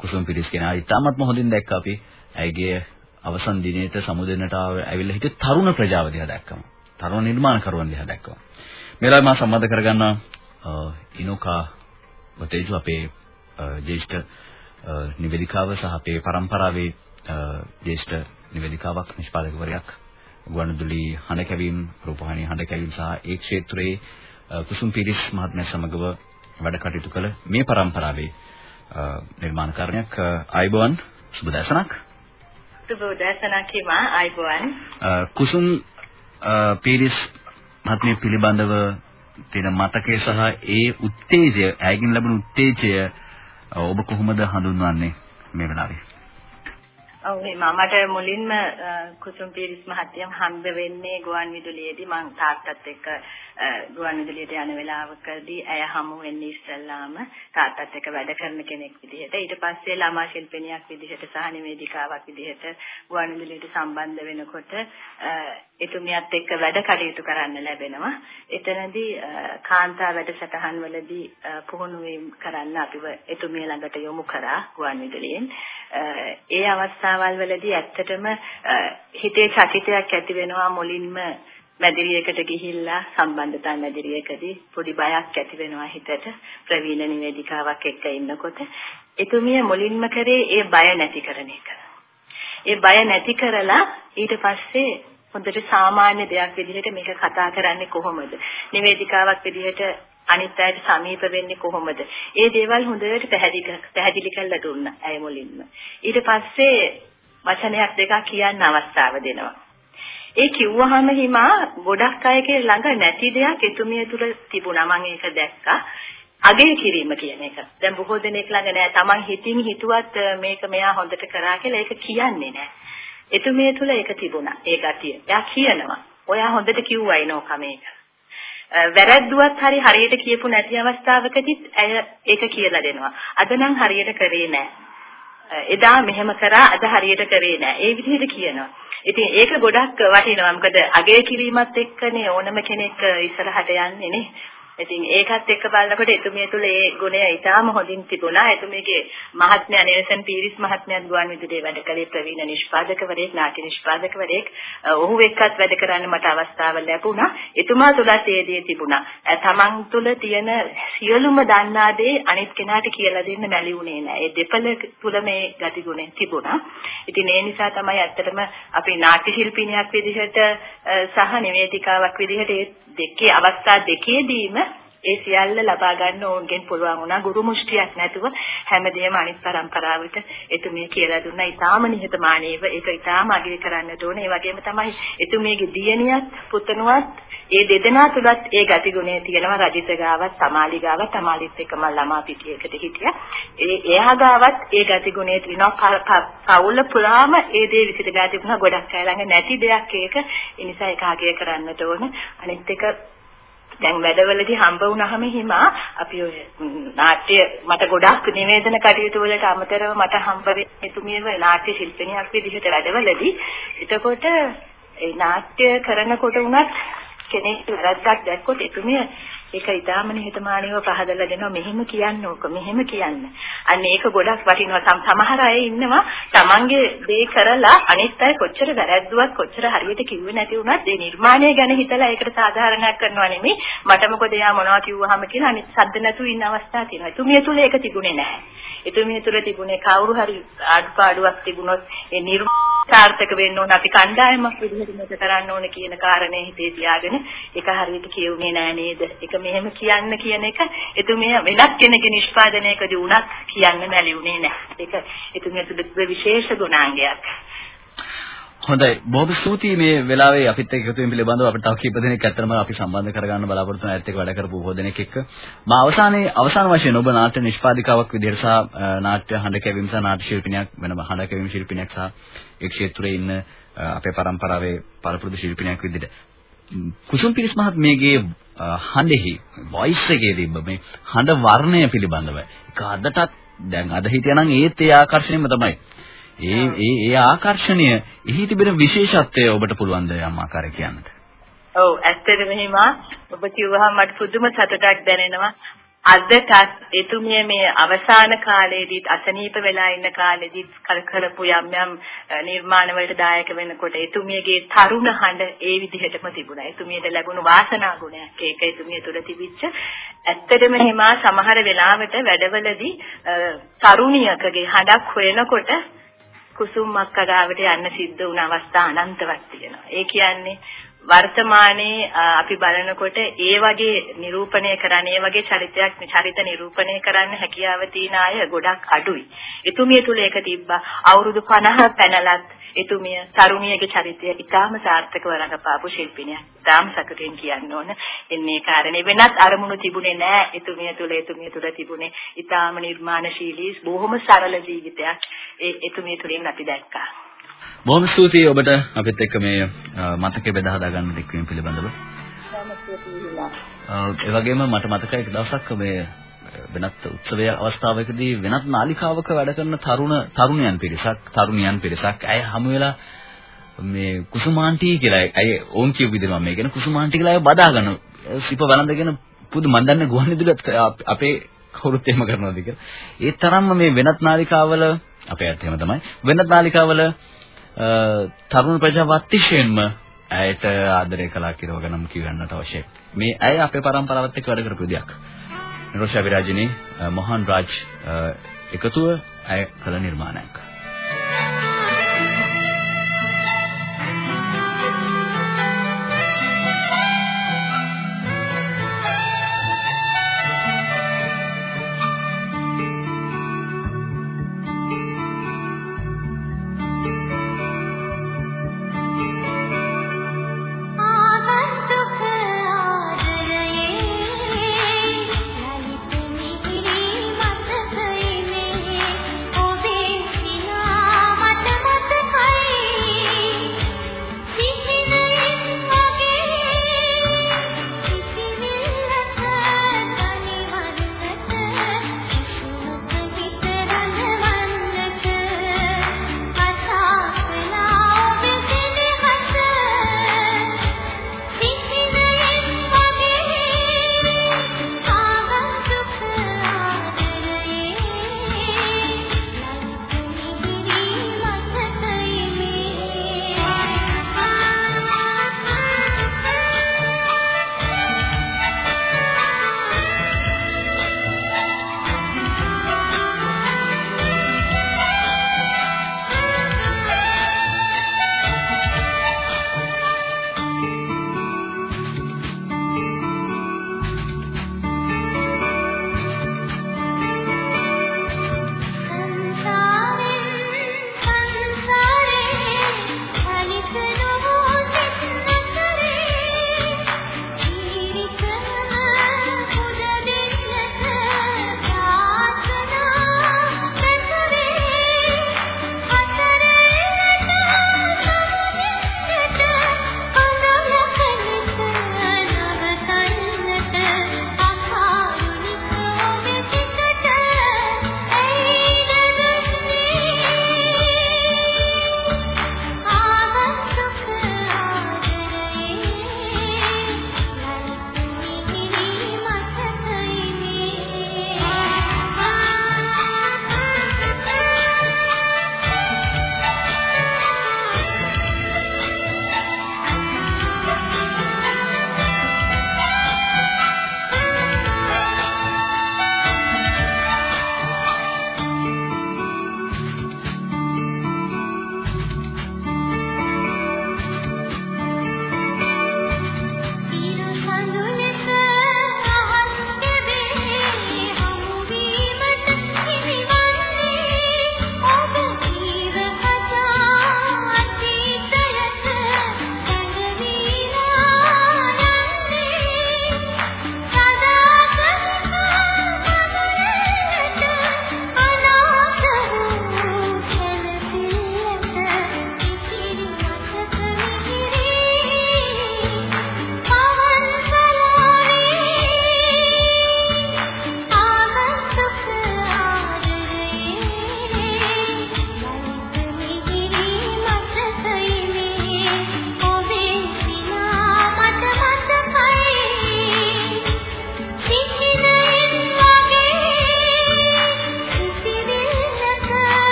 කුසුම් පිරිස් කෙනා. ඉතාමත්ම හොඳින් දැක්ක අපි ඇයගේ අවසන් දිනේට සමුදෙන්නට ආවිල්ලා හිටිය තරුණ ප්‍රජාව දිහා දැක්කම. තරුණ නිර්මාණකරුවන් දිහා දැක්කම. මේලායි මම සම්බන්ධ කරගන්නා ඉනෝකා වතේජු අපේ ජේෂ්ඨ නිවේදිකාව සහ අපේ પરම්පරාවේ ජේෂ්ඨ නිවේදිකාවක් නිෂ්පාදකවරයක් ගුවන්විදුලි හඬ කැවීම් රූපවාහිනී හඬ කැවීම් සහ ඒ ක්ෂේත්‍රයේ කුසුම් පිරිස් මහත්මයා සමගව වැඩ කටයුතු කළ මේ પરම්පරාවේ නිර්මාණකරණයක් ආයිබෝන් සුබ දැසනක් සුබ උදෑසනක් හිමා ආයිබෝවන් අ, කුසුම් අ, පීරිස් මහත්මිය පිළිබඳව තියෙන මතකය සහ ඒ උත්තේජය ඇයගෙන් ලැබුණු උත්තේජය අ, ඔබ කොහොමද හඳුන්වන්නේ මේ වෙලාවේ? ඔව්. මමට මුලින්ම කුසුම් පීරිස් මහත්මියම් හම්බ වෙන්නේ ගුවන් විදුලියේදී. මං තාත්තත් එක්ක ගුවන් විදුලියට යන වෙලාවකදී ඇය හමු වෙන්නේ ඉස්සල්ලාම. තාත්තත් එක්ක වැඩ කරන කෙනෙක් විදිහට. ඊට පස්සේ ළමා ශිල්පිනියක් විදිහට සහ නිවේදිකාවක් විදිහට ගුවන් විදුලියට සම්බන්ධ වෙනකොට එතුමියත් එක්ක වැඩ කටයුතු කරන්න ලැබෙනවා. එතනදී කාන්තා වැඩසටහන් වලදී පුහුණු කරන්න අපිව එතුමිය ළඟට යොමු කරා ගුවන් විදුලියෙන්. ඒ අවස්ථාවල් වලදී ඇත්තටම හිතේ චකිතයක් ඇති වෙනවා මුලින්ම මැදිරියකට ගිහිල්ලා සම්බන්ධතා මැදිරියකදී පොඩි බයක් ඇති වෙනවා හිතට ප්‍රවීණ නිවේදිකාවක් එක්ක ඉන්නකොට. එතුමිය මුලින්ම කරේ ඒ බය නැති කරන එක. ඒ බය නැති කරලා ඊට පස්සේ හොඳට සාමාන්‍ය දෙයක් විදිහට මේක කතා කරන්නේ කොහොමද? නිවේදිකාවක් විදිහට අනිත් අයට සමීප වෙන්නේ කොහොමද? ඒ දේවල් හොඳට පැහැදිලි පැහැදිලි කරලා දුන්නා ඇය මුලින්ම. ඊට පස්සේ වචනයක් දෙකක් කියන්න අවස්ථාව දෙනවා. ඒ කිව්වහම හිමා ගොඩක් අයගේ ළඟ නැති දෙයක් එතුමිය තුල තිබුණා. මම ඒක දැක්කා. අගය කිරීම කියන එක. දැන් බොහෝ දෙනෙක් ළඟ නෑ. Taman හිතින් හිතුවත් මේක මෙයා හොඳට කරා කියලා ඒක කියන්නේ නෑ. එතුමිය තුල ඒක තිබුණා. ඒ ගතිය. එයා කියනවා. ඔයා හොඳට කිව්වයි නෝක මේක. වැරද්දුවත් හරි හරියට කියපු නැති අවස්ථාවකදීත් ඇය ඒක කියලා දෙනවා. අද නම් හරියට කරේ නෑ. එදා මෙහෙම කරා අද හරියට කරේ නෑ. ඒ විදිහට කියනවා. ඉතින් ඒක ගොඩක් වටිනවා. මොකද අගය කිරීමත් එක්කනේ ඕනම කෙනෙක් ඉස්සරහට යන්නේ නේ. ඉතින් ඒකත් එක්ක බලනකොට එතුමිය තුළ ඒ ගුණය ඊටාම හොඳින් තිබුණා. එතුමියගේ මහත්මයා නෙල්සන් පීරිස් මහත්මයාත් ගුවන් විදුලියේ වැඩ කළේ ප්‍රවීණ නිෂ්පාදකවරයෙක්, නාට්‍ය නිෂ්පාදකවරයෙක්. ඔහු එක්කත් වැඩ කරන්න මට අවස්ථාව ලැබුණා. එතුමා තුලත් ඒ දේ තිබුණා. තමන් තුළ තියෙන සියලුම දන්නා දේ අනිත් කෙනාට කියලා දෙන්න මැලිුණේ නැහැ. ඒ දෙපළ තුල මේ ගතිගුණය තිබුණා. ඉතින් ඒ නිසා තමයි ඇත්තටම අපි නාට්‍ය ශිල්පිනියක් විදිහට සහ නිවේදිකාවක් විදිහට ඒ දෙකේ අවස්ථා දෙකේදීම ඒ සියල්ල ලබා ගන්න ඕන්ගෙන් පුළුවන් වුණා ගුරු මුෂ්ටියක් නැතුව හැමදේම අනිත් පරම්පරාවට එතුමිය කියලා දුන්නා. ඊටාම නිහතමානීව ඒක ඊටාම අගය කරන්නට ඕනේ. ඒ වගේම තමයි එතුමියගේ දියණියත් පුතණුවත් ඒ දෙදෙනා තුලත් ඒ ගතිගුණය තියෙනවා. රජිත ගාවත්, සමාලි ගාවත්, සමාලිත් එක්කම ළමා පිටියකට හිටියා. ඒ එයා ගාවත් ඒ ගතිගුණය තියෙනවා. පවුල පුරාම ඒ දේ විසිට ගා තිබුණා. ගොඩක් අය ළඟ නැති දෙයක් ඒක. ඒ නිසා ඒක අගය කරන්නට ඕන. අනිත් එක දැන් වැඩවලදී හම්බ වුණාම හිමා අපි ඔය නාට්‍ය මට ගොඩක් නිවේදන කටයුතු වලට අමතරව මට හම්බ වෙන්නේ එතුමියව නාට්‍ය ශිල්පිනියක් විදිහට වැඩවලදී. එතකොට ඒ නාට්‍ය කරනකොට උනත් කෙනෙක් වැරද්දක් දැක්කොත් එතුමිය ඒක ඊටාම නිහතමානීව පහදලා දෙනවා මෙහෙම කියන්න ඕක මෙහෙම කියන්න. අන්න ඒක ගොඩක් වටිනවා. සමහර අය ඉන්නවා Tamange දේ කරලා අනිත් අය කොච්චර වැරද්දුවත් කොච්චර හරියට කිව්වේ නැති වුණත් ඒ නිර්මාණය ගැන හිතලා ඒකට සාධාරණයක් කරනවා නෙමෙයි. මට මොකද එයා මොනවා කිව්වහම කියලා අනිත් සද්ද නැතුව ඉන්න අවස්ථා තියෙනවා. එතුමිය තුල ඒක තිබුණේ නැහැ. එතුමිය තුල තිබුණේ කවුරු හරි අඩුපාඩුවක් තිබුණොත් ඒ නිර්මාණාර්ථක වෙන්න ඕන අපි කණ්ඩායමක් විදිහට මේක කරන්න ඕන කියන කාරණේ හිතේ තියාගෙන ඒක හරියට කියුනේ නෑ නේද? ඒක මෙහෙම කියන්න කියන එක එතුමිය වෙනත් කෙනෙකුගේ නිෂ්පාදනයකදී වුණත් කියන්න බැලිුනේ නෑ. ඒක එතුමිය තුල විශේෂ ගුණාංගයක්. හොඳයි බොහොම ස්තුතියි මේ වෙලාවේ අපිත් එක්ක එකතු වෙන පිළිබඳව අපිට තව කීප දෙනෙක් ඇත්තටම අපි සම්බන්ධ කරගන්න බලාපොරොත්තු වෙන අයත් එක්ක වැඩ කරපු බොහෝ දෙනෙක් එක්ක මා අවසානයේ අවසාන වශයෙන් ඔබ නාට්‍ය නිෂ්පාදිකාවක් විදිහට සහ නාට්‍ය හඬ කැවීම සහ නාට්‍ය ශිල්පිනියක් වෙනම හඬ කැවීම ශිල්පිනියක් සහ ඒ ක්ෂේත්‍රයේ ඉන්න අපේ පරම්පරාවේ පළපුරුදු ශිල්පිනියක් විදිහට කුසුම් පිරිස් මහත්මියගේ හඬෙහි වොයිස් එකේ තිබ්බ මේ හඬ වර්ණය පිළිබඳව ඒක අදටත් දැන් අද හිටියනම් ඒත් ඒ ආකර්ෂණයම තමයි ඒ ඒ ඒ ආකර්ෂණය එහි තිබෙන විශේෂත්වය ඔබට පුළුවන් ද යම් ආකාරයක කියන්නට. ඔව් ඇත්තටම එහෙම ඔබ කිව්වහම මට පුදුම සතුටක් දැනෙනවා. අදටත් එතුමිය මේ අවසාන කාලයේදීත් අසනීප වෙලා ඉන්න කාලෙදීත් කරපු යම් යම් නිර්මාණ වලට දායක වෙනකොට එතුමියගේ තරුණ හඬ ඒ විදිහටම තිබුණා. එතුමියට ලැබුණු වාසනා ගුණයක් ඒක එතුමිය තුළ තිබිච්ච ඇත්තටම එහෙම සමහර වෙලාවට වැඩවලදී තරුණියකගේ හඬක් හොයනකොට කුසුම් අක්කා ගාවට යන්න සිද්ධ වුණ අවස්ථා අනන්තවත් තියෙනවා. ඒ කියන්නේ වර්තමානයේ අපි බලනකොට ඒ වගේ නිරූපණය කරන්න ඒ වගේ චරිතයක් චරිත නිරූපණය කරන්න හැකියාව තියෙන අය ගොඩක් අඩුයි. එතුමිය තුල ඒක තිබ්බා. අවුරුදු 50 පැනලත් එතුමිය තරුණියගේ චරිතය ඉතාම සාර්ථකව රඟපාපු ශිල්පිනියක්. ඉතාම සතුටින් කියන්න ඕන. එන්නේ කාරණේ වෙනත් අරමුණු තිබුණේ නෑ. එතුමිය තුල එතුමිය තුල තිබුණේ ඉතාම නිර්මාණශීලී බොහොම සරල ජීවිතයක්. ඒ එතුමිය තුලින් අපි දැක්කා. බොහොම ස්තුතියි ඔබට අපිත් එක්ක මේ මතකයේ බෙදා හදා ගන්න දෙක්වීම පිළිබඳව. ඒ වගේම මට මතකයි එක දවසක් මේ වෙනත් උත්සවයේ අවස්ථාවකදී වෙනත් නාලිකාවක වැඩ කරන තරුණ තරුණයන් පිරිසක් තරුණියන් පිරිසක් ඇය හමු වෙලා මේ කුසුමාන්ටි කියලා ඇය ඕන් කියපු විදිහ මම කියන කුසුමාන්ටි කියලා අය බදා ගන්න සිප වළඳගෙන පුදු මන් දන්නේ ගුවන්විදුලියත් අපේ කවුරුත් එහෙම කරනවාද කියලා. ඒ තරම්ම මේ වෙනත් නාලිකාවල අපේ ඇත්ත එහෙම තමයි. වෙනත් නාලිකාවල තරුණ ප්‍රජාව අතිශයින්ම ඇයට ආදරය කළා කියලා ගනම් කියන්නට අවශ්‍යයි. මේ ඇය අපේ පරම්පරාවත් එක්ක වැඩ කරපු දෙයක්. නිරෝෂා විරාජිනී මොහන් රාජ් එකතුව ඇය කළ නිර්මාණයක්.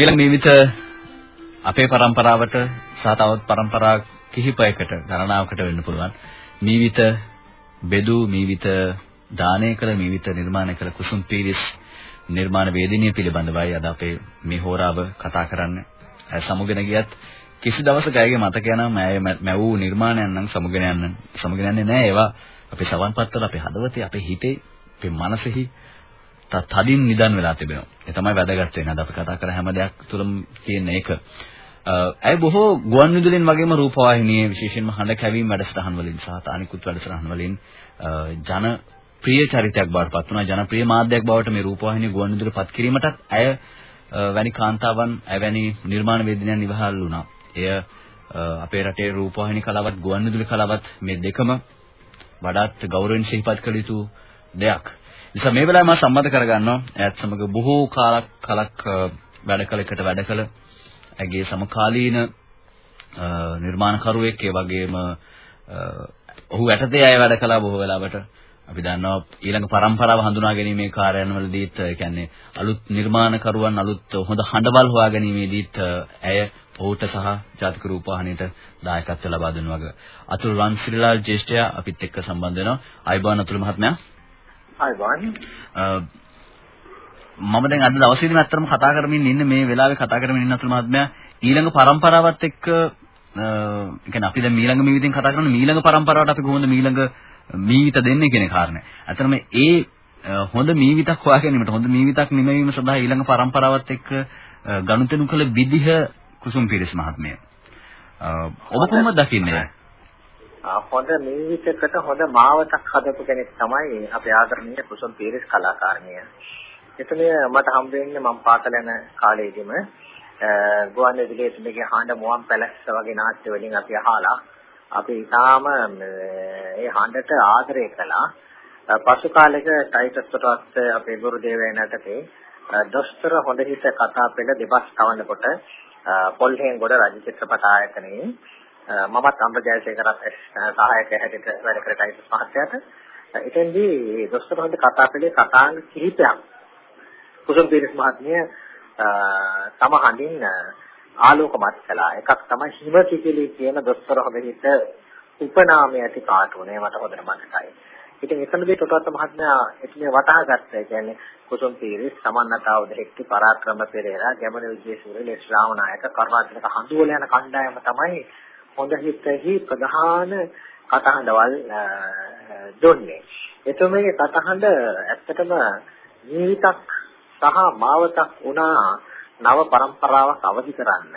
මේලම් මේ විතර අපේ પરම්පරාවට සහ තවත් પરම්පරා කිහිපයකට ගණනාවකට වෙන්න පුළුවන්. මීවිත බෙදූ මීවිත දානය කළ මීවිත නිර්මාණය කළ කුසුම් පීරිස් නිර්මාණ වේදිනිය පිළිබඳවයි අද අපේ මේ හෝරාව කතා කරන්න. සමුගෙන ගියත් කිසි දවසක ඇයගේ මතකය නම් ඇය මැවූ නිර්මාණයන් නම් සමුගෙන යන්න සමුගෙන යන්නේ නැහැ ඒවා අපේ සවන් පත්වල අපේ හදවතේ අපේ හිතේ අපේ මනසෙහි තදින් නිදන් වෙලා තිබෙනවා. ඒ තමයි වැදගත් වෙන්නේ. අද අපි කතා කර හැම දෙයක් තුළම තියෙන එක. ඇය බොහෝ ගුවන් විදුලින් වගේම රූපවාහිනියේ විශේෂයෙන්ම හඬ කැවීම වැඩසටහන් වලින් සහ අනිකුත් වැඩසටහන් වලින් ජන ප්‍රිය චරිතයක් බවට පත් වුණා. ජනප්‍රිය මාධ්‍යයක් බවට මේ රූපවාහිනිය ගුවන් විදුලිය පත් කිරීමටත් ඇය වැනි කාන්තාවන් ඇය වැනි නිර්මාණ වේදිනියන් ඉවහල් වුණා. එය අපේ රටේ රූපවාහිනී කලාවත් ගුවන් විදුලි කලාවත් මේ දෙකම වඩාත් ගෞරවයෙන් සිහිපත් කළ යුතු දෙයක්. නිසා මේ වෙලාවේ මම සම්මත කරගන්නවා. ඈත් සමග බොහෝ කාලක් කලක් වැඩ කළ එකට වැඩ කළ ඇගේ සමකාලීන නිර්මාණකරුවෙක් ඒ වගේම ඔහු යටතේ අය වැඩ කළා බොහෝ වෙලාවට. අපි දන්නවා ඊළඟ પરම්පරාව හඳුනා ගැනීමේ කාර්යයන්වලදීත් ඒ කියන්නේ අලුත් නිර්මාණකරුවන් අලුත් හොඳ හඬවල් හොයා ගැනීමේදීත් ඇය ඔහුට සහ ජාතික රූපවාහිනියට දායකත්ව ලබා දෙන වග. අතුල් වන්සිරිලාල් ජේෂ්ඨයා අපිත් එක්ක සම්බන්ධ වෙනවා. අයිබෝන් අතුල් මහත්මයා. Hi Vani. Uh, මම දැන් අද දවසේදීම අත්‍තරම කතා කරමින් ඉන්නේ මේ වෙලාවේ කතා කරමින් ඉන්න අතුළ මහත්මයා ඊළඟ પરම්පරාවත් එක්ක uh, ඒ කියන්නේ අපි දැන් ඊළඟ මේ විදිහෙන් කතා කරන ඊළඟ પરම්පරාවට අපි කොහොමද ඊළඟ මීවිත දෙන්නේ කියන කාරණය. අතරම ඒ uh, හොඳ මීවිතක් හොයාගැනීමට හොඳ මීවිතක් නිමවීම සඳහා ඊළඟ પરම්පරාවත් එක්ක ගනුදෙනු කළ විදිහ කුසුම් පිරිස් මහත්මයා. ඔබ කොහොමද දකින්නේ? හොඳ මීවිතකට හොඳ මාවතක් හදපු කෙනෙක් තමයි අපේ ආදරණීය කුසුම් පිරිස් කලාකාරණිය. එතන මට හම්බ වෙන්නේ මම පාසල යන කාලේදීම ගුවන් විදුලියේ තිබෙගේ හඬ මුවන් පැලස්ස වගේ නාට්‍ය වලින් අපි අහලා අපි ඊටාම ඒ හඬට ආදරය කළා. පසු කාලෙක ටයිටස්ටවත් අපේ ගුරු දේවයන් යටතේ දොස්තර හොඳ හිත කතා පෙළ දෙබස් කවන්නකොට පොල්හෙන් ගොඩ රජ චිත්‍රපට ආයතනයේ මමත් අම්බ ජයසේකරත් සහායක හැටියට වැඩ කර ටයිටස් මහත්තයාට එතෙන්දී දොස්තර හොඳ කතා පෙළේ කතාංග කිහිපයක් කුසුම් පීරිස් මහත්මිය තම හඬින් ආලෝකමත් කළා. එකක් තමයි හිම කිකිලි කියන දොස්තර හොබෙහිට උපනාමය ඇති කාටුනේ මට හොඳට මතකයි. ඉතින් එතනදී තොටත් මහත්මයා එතුමිය වටහා ගත්තා. ඒ කියන්නේ කුසුම් පීරිස්, සමන්නතාව දෙහෙක්ටි, පරාක්‍රම පෙරේරා, ගැමන විජේසූරිය, ලෙස් රාමනායක, කරුණාතිලක හඳුවල යන කණ්ඩායම තමයි හොඳ හිතෙහි ප්‍රධාන කටහඬවල් දුන්නේ. එතකොට මේ කටහඬ ඇත්තටම ජීවිතක් සහ මාවතක් වුණා නව પરම්පරාවක් අවදි කරන්න.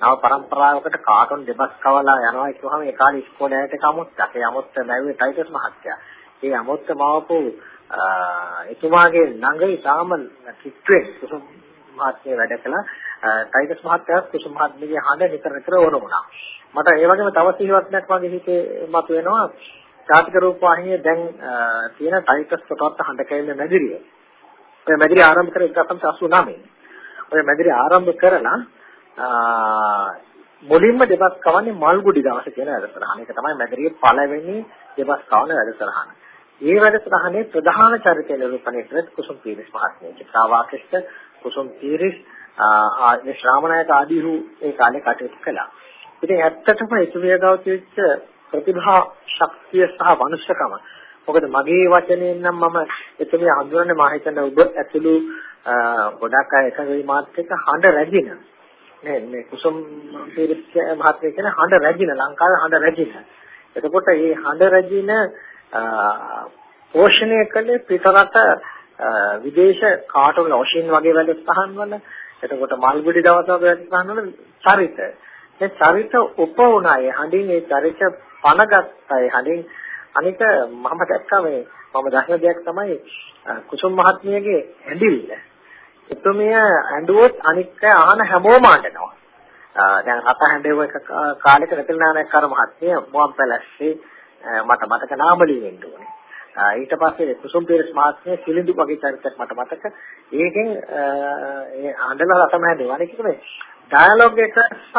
නව પરම්පරාවකට කාටුන් දෙබස් කවලා යනවා කියවහම ඒ කාලේ ඉස්කෝලේට කමුත්තා. ඒ අමුත්ත නැවුවේ ටයිටස් මහත්තයා. ඒ අමුත්ත මවපු එතුමාගේ ළඟ ඉතාම කිට්ටුවේ කුසුම් මහත්මිය වැඩ කළා. ටයිටස් මහත්තයා කුසුම් මහත්මියගේ හඬ නිතර නිතර ඕන වුණා. මට ඒ වගේම තව සිහිවත්නක් වගේ හිතේ මතුවෙනවා ජාතික රූපවාහිනිය දැන් තියෙන ටයිටස් කොටවත් හඬ කැවිල්ල මැදිරිය ඔය මැදිරිය ආරම්භ කරේ 1989 ඔය මැදිරි ආරම්භ කරලා මුලින්ම දෙබස් කවන්නේ මල්ගුඩි දවස කියන වැඩසටහන. ඒක තමයි මැදිරියේ පළවෙනි දෙබස් කවන වැඩසටහන. මේ වැඩසටහනේ ප්‍රධාන චරිතය නිරූපණය කළේ කුසුම් පීරිස් මහත්මිය. චිත්‍රාවාකෘෂ්ඨ කුසුම් පීරිස් ආ ශ්‍රාමණයක ආදී වූ ඒ කාලේ කටයුතු කළා. ඉතින් ඇත්තටම ඉතුවියගාව තියෙච්ච ප්‍රතිභා ශක්තිය සහ මනුෂ්‍යකම. මොකද මගේ වචනයෙන් නම් මම එතන හඳුනන්නේ මා හිතන්නේ ඔබ ඇතුළු ගොඩක් අය එකඟ වෙයි මාත් එක්ක හඬ රැජින නේ මේ කුසුම් පීරිස් මහත්මිය කියන හඬ රැජින ලංකාවේ හඬ රැජින එතකොට මේ හඬ රැජින පෝෂණය කළේ පිටරට විදේශ කාටුන් ඔෂින් වගේ වැඩසටහන් වල එතකොට මල්ගුඩි දවස් වගේ වැඩසටහන් වල චරිත. ඒ චරිත උපවුණා ඒ හඬින් ඒ චරිත පනගත්තා ඒ හඬින් අනික මම දැක්කා මේ මම දකින දෙයක් තමයි කුසුම් මහත්මියගේ ඇඬිල්ල එතුමිය ඇඬුවොත් අනික් අය අහන හැමෝම අඬනවා. දැන් රට හැඬෙව එක කාලෙක රතිනානායක කර මහත්මිය මුවන් පැලස්සේ මට මතක නාමලී වෙන්න ඕනේ. ඊට පස්සේ කුසුම් පීරස් මහත්මිය සිලිඳු වගේ චරිතයක් මට මතක. ඒකෙන් ඒ අඬන රටම හැදෙනවා. අනික මේ ඩයලොග් එක සහ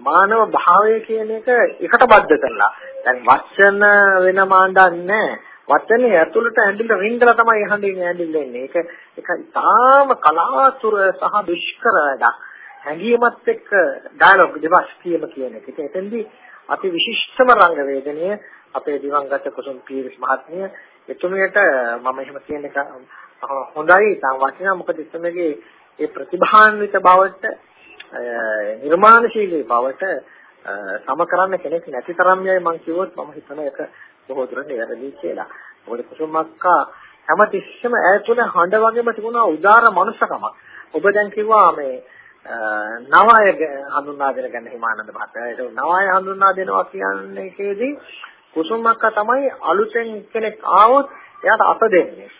මානව භාවය කියන එක එකට බද්ධ කරලා දැන් වචන වෙන මාණ්ඩන්නේ වචනේ ඇතුළට ඇඳිලා රිංගලා තමයි හඬින් ඇඳිල්ලෙන්නේ. ඒක ඒක ඉතාම කලාතුර සහ දුෂ්කර වැඩක්. හැඟීමත් එක්ක ඩයලොග් දෙවස් කියම කියන එක. ඒක එතෙන්දී අති විශිෂ්ටම රංග වේදනය අපේ දිවංගත කුසුම් පීරිස් මහත්මිය එතුමියට මම එහෙම කියන එක හොඳයි තාම වටිනා මොකද එතුමගේ ඒ ප්‍රතිභාන්විත බවට නිර්මාණශීලී බවට සම කරන්න කෙනෙක් නැති තරම්යයි මම කිව්වොත් මම හිතන එක බොහෝ දුරට නිවැරදි කියලා. මොකද කුසුම් අක්කා හැමතිස්සෙම ඈ තුන හඬ වගේම තිබුණා උදාර මනුස්සකමක්. ඔබ දැන් කිව්වා මේ නවය හඳුන්වා දෙන ගැන හිමානන්ද මහත්තයා. ඒක නවය හඳුන්වා දෙනවා කියන්නේ ඒකේදී කුසුම් අක්කා තමයි අලුතෙන් කෙනෙක් ආවොත් එයාට අත දෙන්නේ.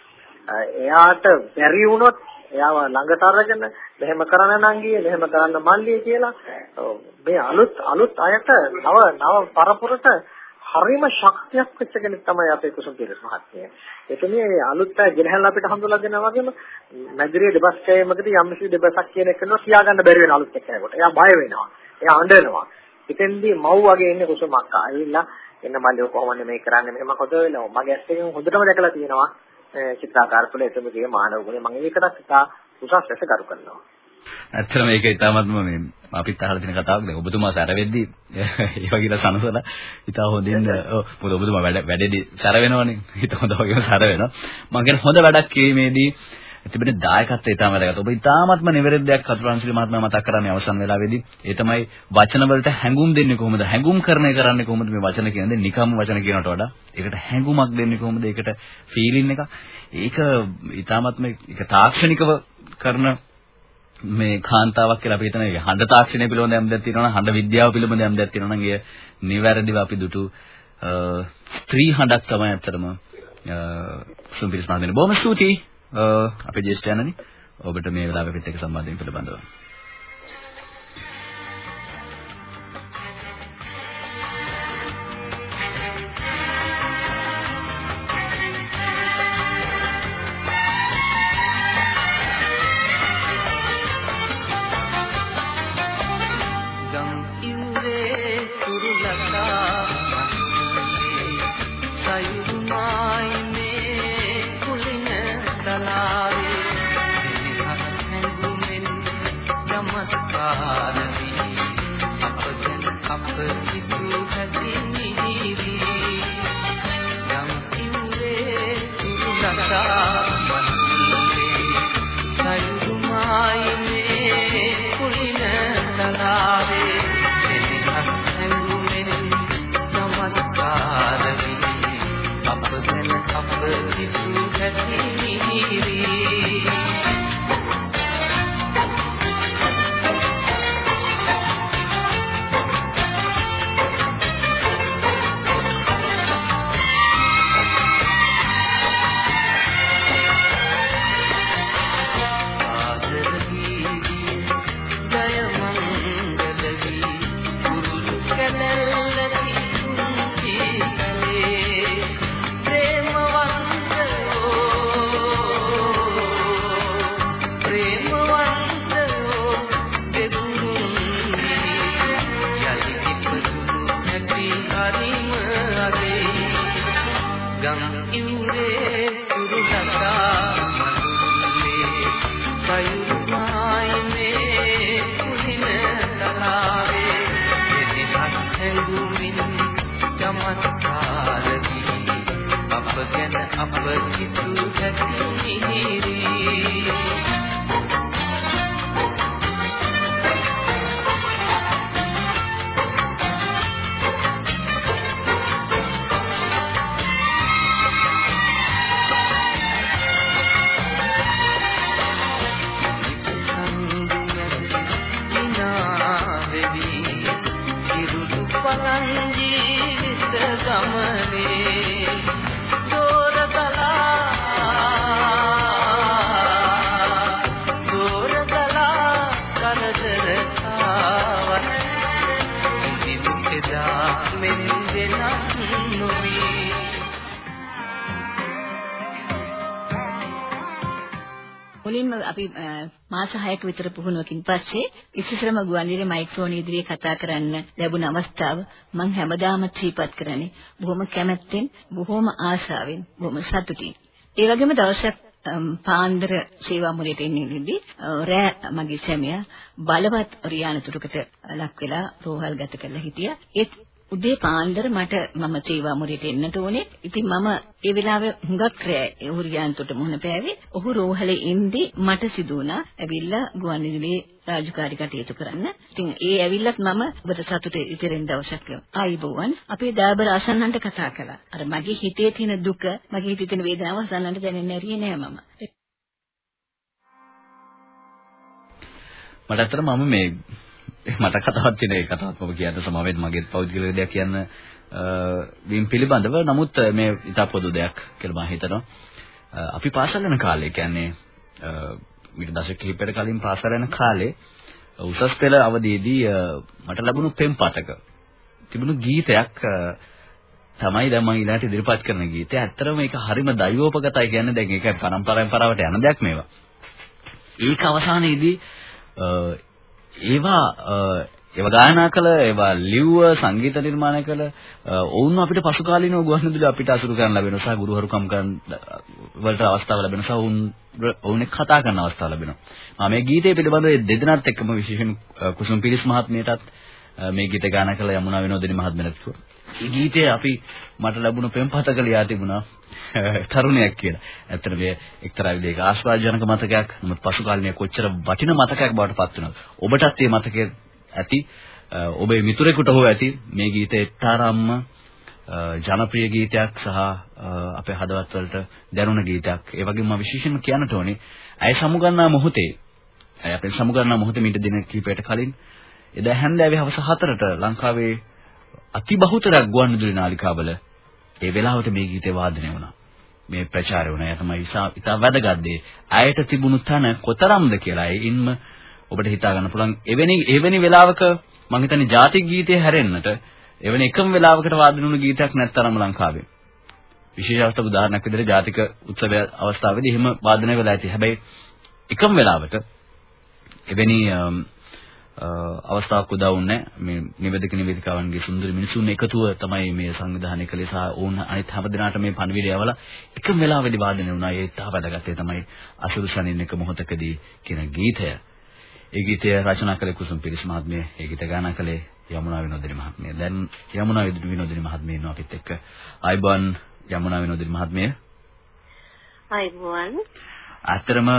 එයාට බැරි වුණොත් එයාව ළඟට අරගෙන මෙහෙම කරන්න නංගියේ මෙහෙම කරන්න මල්ලියේ කියලා මේ අලුත් අලුත් අයට නව නව පරපුරට හරිම ශක්තියක් වෙච්ච කෙනෙක් තමයි අපේ කුසුම් පිරිස් මහත්මිය. ඒක මේ අලුත් අය ගෙනහැල්ලා අපිට හඳුලා දෙනවා වගේම මැදිරියේ දෙබස් කෑමකදී යම්කිසි දෙබසක් කියන එක නෝ කියාගන්න බැරි වෙන අලුත් එක්කෙනෙකුට. එයා බය වෙනවා. එයා අඬනවා. එතෙන්දී මව් වගේ ඉන්නේ කුසුම් අක්කා. ඇවිල්ලා එන්න මල්ලිය කොහොමද මේ කරන්නේ මෙහෙම කොට වෙනවා. මගේ ඇස් එකෙන් හොඳටම දැකලා තියෙනවා. චිත්‍රාකාර තුළ එතුමගේ මානව ගුණය. මම ඒකටත් ඉතා උසස් ලෙස කරු කරනවා. ඇත්තටම මේක ඉතාමත්ම මේ අපිත් අහලා තියෙන කතාවක් නේ. ඔබතුමා සැර වෙද්දි <laughs> ඒ වගේ සනසලා ඉතා හොඳින් ඔව්. මොකද ඔබතුමා වැඩ වැඩේදී සැර වෙනවනේ හිත හොඳ වගේම සැර වෙනවා මම කියන හොඳ වැඩක් කිරීමේදී තිබෙන දායකත්වය ඉතාම වැදගත්. ඔබ ඉතාමත්ම නිවැරදි දෙයක් කතුරුන්සිලි මහත්මයා මතක් කරන්නේ අවසන් වෙලාවේදී. ඒ තමයි වචන වලට හැඟුම් දෙන්නේ කොහොමද? හැඟුම් කරණය කරන්නේ කොහොමද මේ වචන කියන්නේ? නිකම්ම වචන කියනට වඩා ඒකට හැඟුමක් දෙන්නේ කොහොමද? ඒකට ෆීලින් එක. ඒක ඉතාමත්ම ඒක තාක්ෂණිකව කරන මේ කාන්තාවක් කියලා අපි හිතන එක හඬ තාක්ෂණය පිළිබඳ යම් දෙයක් තියෙනවා නම් හඬ විද්‍යාව පිළිබඳ යම් දෙයක් තියෙනවා නම් ඒ නිවැරදිව අපි දුටු ස්ත්‍රී හඬක් තමයි අත්‍තරම සුම්පිරිස් මහත්මයා බොහොම ස්තුතියි අපේ ජේෂ්ඨයන්නනි ඔබට මේ වෙලාවෙ පිට එක සම්බන්ධ වෙන්න පිළිබඳව. මුලින්ම අපි මාස 6ක විතර පුහුණුවකින් පස්සේ ඉස්සරම ගුවන්විදුලි මයික්‍රෝන ඉදිරියේ කතා කරන්න ලැබුණ අවස්ථාව මම හැමදාම ත්‍රිපත් කරන්නේ. බොහොම කැමැත්තෙන් බොහොම ආශාවෙන් බොහොම සතුටින්. ඒ වගේම දවසක් පාන්දර සේවා මුලට එන්නේදී රෑ මගේ සැමියා බලවත් රියානතුරුකට ලක් වෙලා රෝහල් ගත කරලා හිටියා. ඒත් උදේ පාන්දර මට මම සේවා මුලට එන්නට ඕනේ. ඉතින් මම ඒ වෙලාවේ හුඟක් රෑ උරියාන්තට මුහුණ පෑවේ. ඔහු රෝහලේ ඉඳි මට සිදු වුණා ඇවිල්ලා ගුවන්විදුලියේ රාජකාරී කටයුතු කරන්න. ඉතින් ඒ ඇවිල්ලත් මම ඔබට සතුටේ ඉතිරෙන් දවසක් ආයිබෝවන් අපේ දාබර අසන්නන්ට කතා කළා. අර මගේ හිතේ තියෙන දුක, මගේ හිතේ තියෙන වේදනාව අසන්නන්ට දැනෙන්නේ නැරියේ නෑ මම. මට අතර මම මේ මට කතාවක් තියෙන ඒ කතාවක් මම කියන්න සමාවෙන්න මගේ පෞද්ගලික දෙයක් කියන්න වීම පිළිබඳව නමුත් මේ ඉතා පොදු දෙයක් කියලා මම හිතනවා. අපි පාසල් යන කාලේ කියන්නේ ඊට දශක කිහිපයකට කලින් පාසල් යන කාලේ උසස් පෙළ අවදීදී මට ලැබුණු පෙම්පතක තිබුණු ගීතයක් තමයි දැන් මම ඊළාට ඉදිරිපත් කරන ගීතය. ඇත්තටම මේක හරිම දෛවෝපගතයි කියන්නේ දැන් ඒක පරම්පරාවෙන් පරාවට යන දෙයක් මේවා. ඒක අවසානයේදී ඒවා ඒවා ගායනා කළ ඒවා ලිව්ව සංගීත නිර්මාණය කළ ඔවුන් අපිට පසු කාලීනව ගුවන්විදුලි අපිට අසුරු කරන්න ලැබෙනවා සහ ගුරුහරුකම් කරන වලට අවස්ථාව ලැබෙනවා සහ ඔවුන් ඔවුන් එක්ක කතා කරන අවස්ථාව ලැබෙනවා. මම මේ ගීතය පිළිබඳව දෙදෙනාත් එක්කම විශේෂයෙන් කුසුම් පිරිස් මහත්මියටත් මේ ගීත ගායනා කළ යමුනා විනෝදිනී මහත්මියට කිව්වා. මේ ගීතය අපි මට ලැබුණු පෙම්පතක ලියා තිබුණා <laughs> තරුණයක් කියලා. ඇත්තට මේ එක්තරා විදිහක ආස්වාදජනක මතකයක්. නමුත් පසු කාලීනයේ කොච්චර වටින මතකයක් බවට පත් වෙනවද? ඔබටත් මේ මතකය ඇති. ඔබේ මිතුරෙකුට හෝ ඇති මේ ගීතය එක්තරාම්ම ජනප්‍රිය ගීතයක් සහ අපේ හදවත් වලට දැනුණ ගීතයක්. ඒ වගේම මම විශේෂයෙන්ම කියන්නට ඕනේ ඇය සමුගන්නා මොහොතේ ඇය අපේ සමුගන්නා මොහොතේ මීට දින කිහිපයකට කලින් එදා හැන්දෑවේ හවස 4ට ලංකාවේ අතිබහුතරක් ගුවන්විදුලි නාලිකාවල ඒ වෙලාවට මේ ගීතේ වාදනය වුණා. මේ ප්‍රචාරය වුණා. ඒ තමයි ඉතා වැදගත් දේ. අයට තිබුණු තන කොතරම්ද කියලා එයින්ම ඔබට හිතා ගන්න පුළුවන්. එවැනි එවැනි වෙලාවක මම හිතන්නේ ජාතික ගීතය හැරෙන්නට එවැනි එකම වෙලාවකට වාදනය වුණු ගීතයක් නැත්තරම ලංකාවේ. විශේෂ අවස්ථා උදාහරණයක් විදිහට ජාතික උත්සවය අවස්ථාවේදී එහෙම වාදනය වෙලා ඇති. හැබැයි එකම වෙලාවට එවැනි අවස්ථාවක් උදා වුණේ මේ නිවේදක නිවේදිකාවන්ගේ සුන්දර මිනිසුන් එකතුව තමයි මේ සංවිධානය කළේ සහ ඕන් අනිත් හැමදෙනාට මේ පණවිඩය යවලා එකම වෙලාවෙදි වාදනය වුණා ඒ තා වැදගත් තමයි අසුරු සනින් එක මොහොතකදී කියන ගීතය. ඒ ගීතය රචනා කළේ කුසුම් පිරිස් මහත්මිය. ඒ ගීත ගායනා කළේ යමුනා විනෝදිනී මහත්මිය. දැන් යමුනා විනෝදිනී මහත්මිය ඉන්නවා අපිත් එක්ක. ආයිබන් යමුනා විනෝදිනී මහත්මිය. ආයිබන්. ඇත්තරම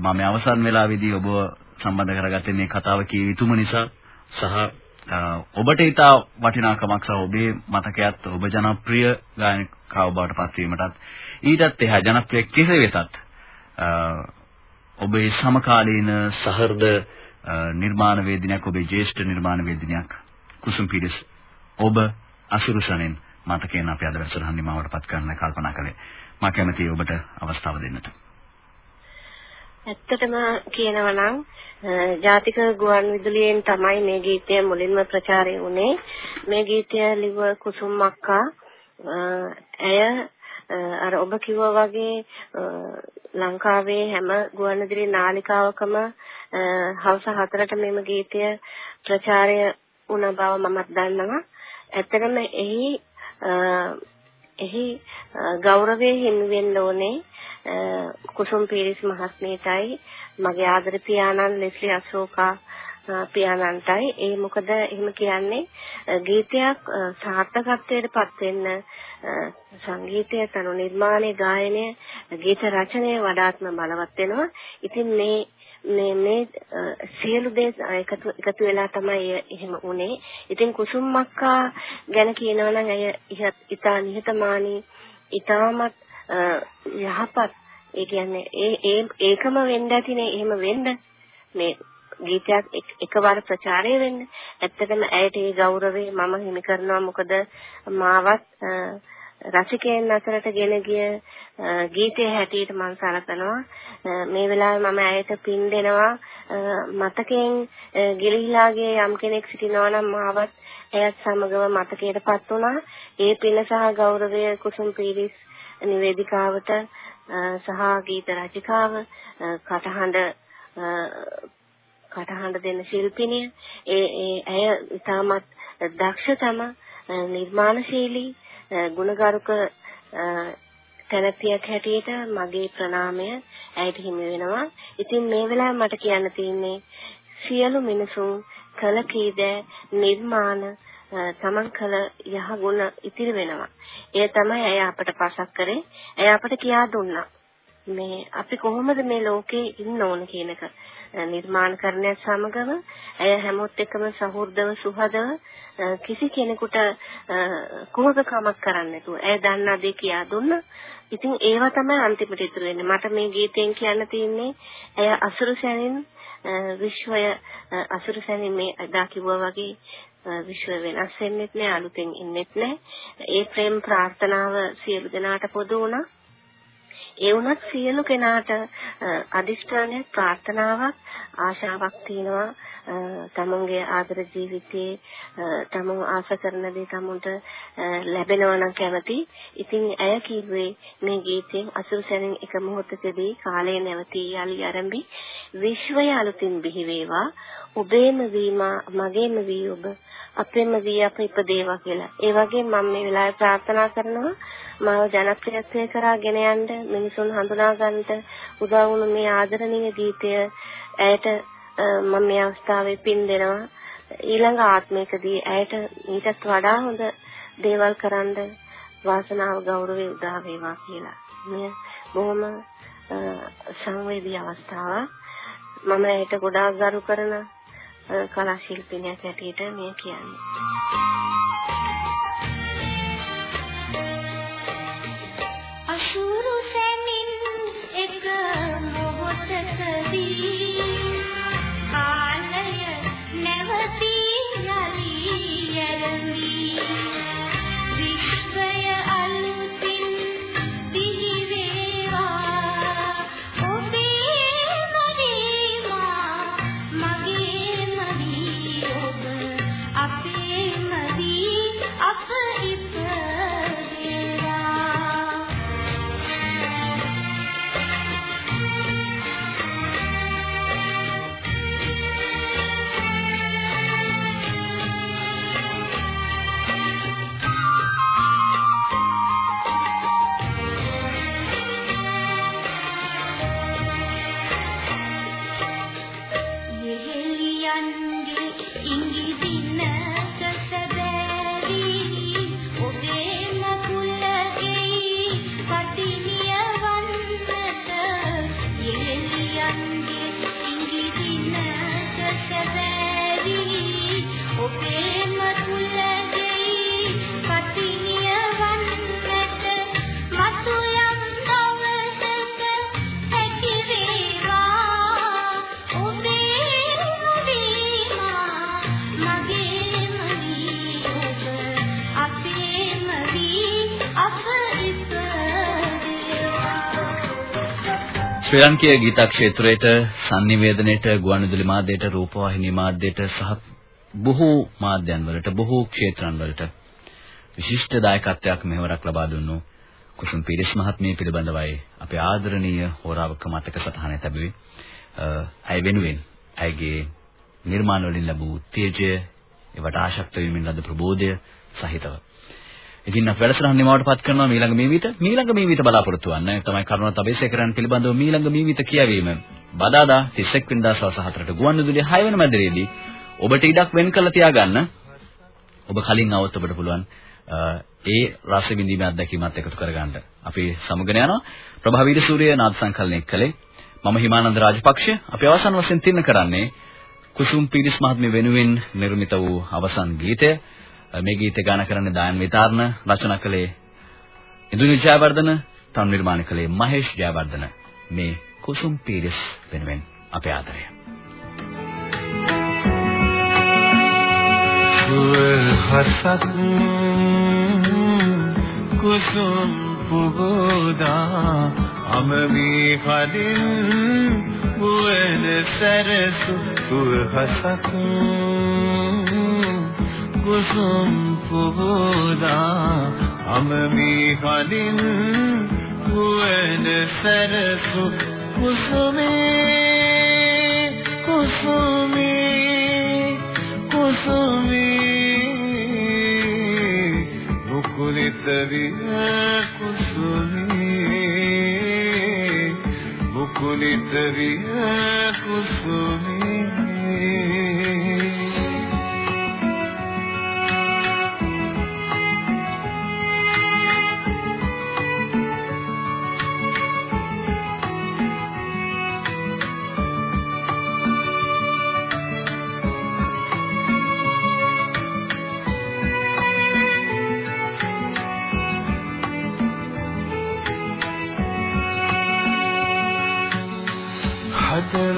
මම අවසන් වෙලාවේදී ඔබ සම්බන්ධ කරගත්තේ මේ කතාව කිය යුතුම නිසා සහ ඔබට ඊට වටිනාකමක් සහ ඔබේ මතකයත් ඔබ ජනප්‍රිය ගායනිකාව බවට පත් වීමටත් ඊටත් එහා ජනප්‍රිය කෙසේ වෙතත් ඔබේ සමකාලීන සහෘද නිර්මාණ වේදිනියක් ඔබේ ජ්‍යෙෂ්ඨ නිර්මාණ වේදිනියක් කුසුම් පිරිස් ඔබ අසුරුසනෙන් මතකයෙන් අපි අද වැඩසටහන නිමාවට පත් කරන්න කල්පනා කළේ. මා කැමතියි ඔබට අවස්ථාව දෙන්නට. ඇත්තටම කියනවා නම් ජාතික ගුවන් විදුලියෙන් තමයි මේ ගීතය මුලින්ම ප්‍රචාරය වුණේ. මේ ගීතය ලිව කුසුම් අක්කා ඇය අර ඔබ කිව්වා වගේ ලංකාවේ හැම ගුවන් විදුලි නාලිකාවකම හවස 4ට මෙම ගීතය ප්‍රචාරය වුණ බව මමත් දන්නවා. ඇත්තටම එහි එහි ගෞරවයේ හිමි වෙන්න ඕනේ කුසුම් පීරිස් මහත්මියටයි මගේ ආදර පියාණන් ලෙස්ලි අශෝකා පියාණන්ටයි ඒ මොකද එහෙම කියන්නේ ගීතයක් සාර්ථකත්වයට පත් වෙන්න සංගීතය තනු නිර්මාණය ගායනය ගීත රචනය වඩාත්ම බලවත් වෙනවා. ඉතින් මේ මේ මේ සියලු දේ එකතු එකතු වෙලා තමයි එහෙම උනේ. ඉතින් කුසුම් මක්කා ගැන කියනවා නම් ඇය ඉතා නිහතමානී ඉතාමත් යහපත් ඒ කියන්නේ ඒ ඒ ඒකම වෙන්න ඇතිනේ. එහෙම වෙන්න මේ ගීතයක් එකවර ප්‍රචාරය වෙන්න. ඇත්තටම ඇයට ඒ ගෞරවය මම හිමි කරනවා. මොකද මාවත් රසිකයන් අතරට ගෙන ගිය ගීතයේ හැටියට මම සලකනවා. මේ වෙලාවේ මම ඇයට පින් දෙනවා. මතකයෙන් ගිලිහිලාගේ යම් කෙනෙක් සිටිනවා නම් මාවත් එයත් සමගව මතකයටපත් වුණා. ඒ පින සහ ගෞරවය කුසුම් පීරිස් නිවේදිකාවට සහ ගීත රචිකාව කටහඬ කටහඬ දෙන ශිල්පිනිය ඒ ඒ ඇය ඉතාමත් දක්ෂතම නිර්මාණශීලී ගුණගරුක තැනැත්තියක් හැටියට මගේ ප්‍රණාමය ඇයට හිමි වෙනවා. ඉතින් මේ වෙලාවේ මට කියන්න තියෙන්නේ සියලු මිනිසුන් කල කීද නිර්මාණ තමන් කල යහගුණ ඉතිරි වෙනවා. ඒ තමයි ඇය අපට පසක් කරේ. ඇය අපට කියා දුන්නා. මේ අපි කොහොමද මේ ලෝකේ ඉන්න ඕන කියන එක. නිර්මාණ කරන්නත් සමගම ඇය හැමොත් එක්කම සහෘදව සුහදව කිසි කෙනෙකුට කුමකකමක් කරන්නේ නැතුව ඇය දන්නා දේ කියා දුන්නා. ඉතින් ඒවා තමයි අන්තිමට ඉතුරු වෙන්නේ. මට මේ ගීතයෙන් කියන්න තියෙන්නේ ඇය අසුරු සැනින් විශ්වය අසුරු සැනින් මේ අදා කිව්වා වගේ විශ්ව වෙනස් වෙන්නෙත් නෑ අලුතෙන් ඉන්නෙත් නෑ. ඒ ප්‍රේම ප්‍රාර්ථනාව සියලු දෙනාට පොදු වුණා. ඒ වුණත් සියලු කෙනාට අදිෂ්ඨානයක් ප්‍රාර්ථනාවක් ආශාවක් තියෙනවා තමුන්ගේ ආදර ජීවිතයේ තමුන් ආස කරන දේ තමුන්ට ලැබෙනවා නම් කැමති. ඉතින් ඇය කිව්වේ මේ ගීතයෙන් අසුරු සැනින් එක මොහොතකදී කාලය නැවතී යලි ආරම්භි විශ්වය අලුතින් බිහි වේවා. ඔබේම වීම මගේම වී ඔබ අපේම වී අප ඉපදේවා කියලා. ඒ වගේ මම මේ වෙලාවේ ප්‍රාර්ථනා කරනවා මාව ජනප්‍රියත්වය කරා ගෙන යන්න මිනිසුන් හඳුනා ගන්නට උදව් වුණු මේ ආදරණීය ගීතය ඇයට මම මේ අවස්ථාවේ පින් දෙනවා ඊළඟ ආත්මයකදී ඇයට ඊටත් වඩා හොඳ දේවල් කරන්න වාසනාව ගෞරවය උදා වේවා කියලා. මේ බොහොම සංවේදී අවස්ථාවක්. මම ඇයට ගොඩාක් ගරු කරන කලා ශිල්පිනියක් හැටියට මේ කියන්නේ. ශ්‍රී ලංකීය ගීත ක්ෂේත්‍රයට sannivedanayට ගුවන්විදුලි මාධ්‍යයට රූපවාහිනී මාධ්‍යයට සහ බොහෝ මාධ්‍යයන් වලට බොහෝ ක්ෂේත්‍රයන් වලට විශිෂ්ට දායකත්වයක් මෙහෙවරක් ලබා දුන්නු කුසුම් පීරිස් මහත්මිය පිළිබඳවයි අපේ ආදරණීය හෝරාවක මතක සටහන තැබුවේ. අය වෙනුවෙන් ඇයගේ නිර්මාණ වලින් ලැබූ තේජය ඒවට ආශක්ත වීමෙන් ලද ප්‍රබෝධය සහිතව. ඉතින් අපි වැඩසටහන නිමවටපත් කරනවා මීළඟ මීවිත මීළඟ මීවිත බලාපොරොත්තු වෙන්න තමයි කරුණාත් අබේසේකරන් පිළිබඳව මීළඟ මීවිත කියවීම බදාදා 31 වෙනිදා සවස් 4ට ගුවන්විදුලිය 6 වෙනි මැදිරියේදී ඔබට ඉඩක් වෙන් කළ තියාගන්න ඔබ කලින් આવොත් ඔබට පුළුවන් ඒ රස විඳීමේ අත්දැකීමත් එකතු කරගන්න. අපි සමුගෙන යනවා. ප්‍රභාවීර සූර්ය නාද සංකලනය කළේ මම හිමානන්ද රාජපක්ෂ. අපි අවසන් වශයෙන් තින්න කරන්නේ කුසුම් පීරිස් මහත්මිය වෙනුවෙන් නිර්මිත වූ අවසන් ගීතය මේ ගීත ගාන කරන්නේ දායන් විතාරණ රචනා කළේ ඉන්දුනි ජයවර්ධන තන් නිර්මාණ කළේ මහේෂ් ජයවර්ධන. මේ කුසුම් පීරිස් වෙනුවෙන් අපේ ආදරය. හසක් කුසුම් පුබෝදා අමවි හදින් බුවන සරසු. හසක් කුසුම් පුබෝදා අමමි හලින් ගුවන් සරසු කුසුමේ කුසුමේ කුසුමේ. මුකුලිත විය කුසුමේ මුකුලිත විය කුසුමේ.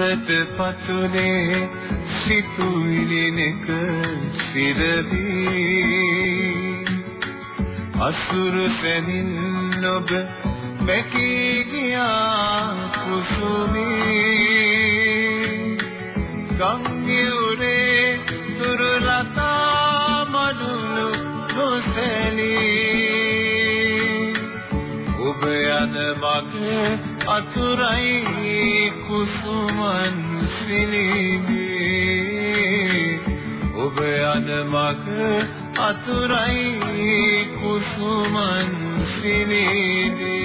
හදවත පතුලේ සිතුවිලි නෙක සිරදී අසුරු සෙනින් ඔබ මැකී ගියා කුසුමේ. ගංගියුරේ දුරු ලතා මඩුළු නොසැලී. ඔබ යන මගේ අතුරයි කුසුමන් සිලිමේ ඔබ යන මග අතුරයි කුසුමන් සිලිමේ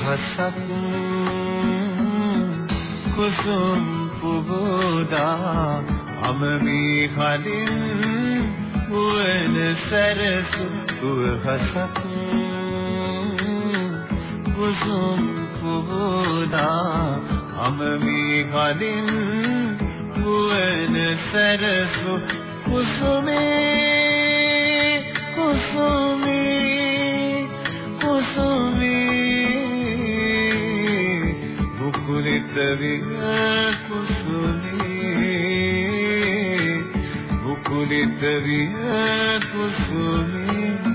හසක් කුසුම් පුබෝදා අමමි හදින් වන සරසු. හසක් කුසුම් පුබුදා අමමි කලින් වුවන සරසු කුසුමේ කුසුමේ කුසුමේ. මුකුලිත විග කුසුමේ මුකුලිත විග කුසුමේ.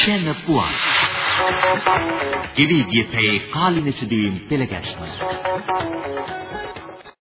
එෂෙන් පුවන්. කිවි ගියේ පැයේ කාලින සිදුවීම් පෙළ ගැස්ම.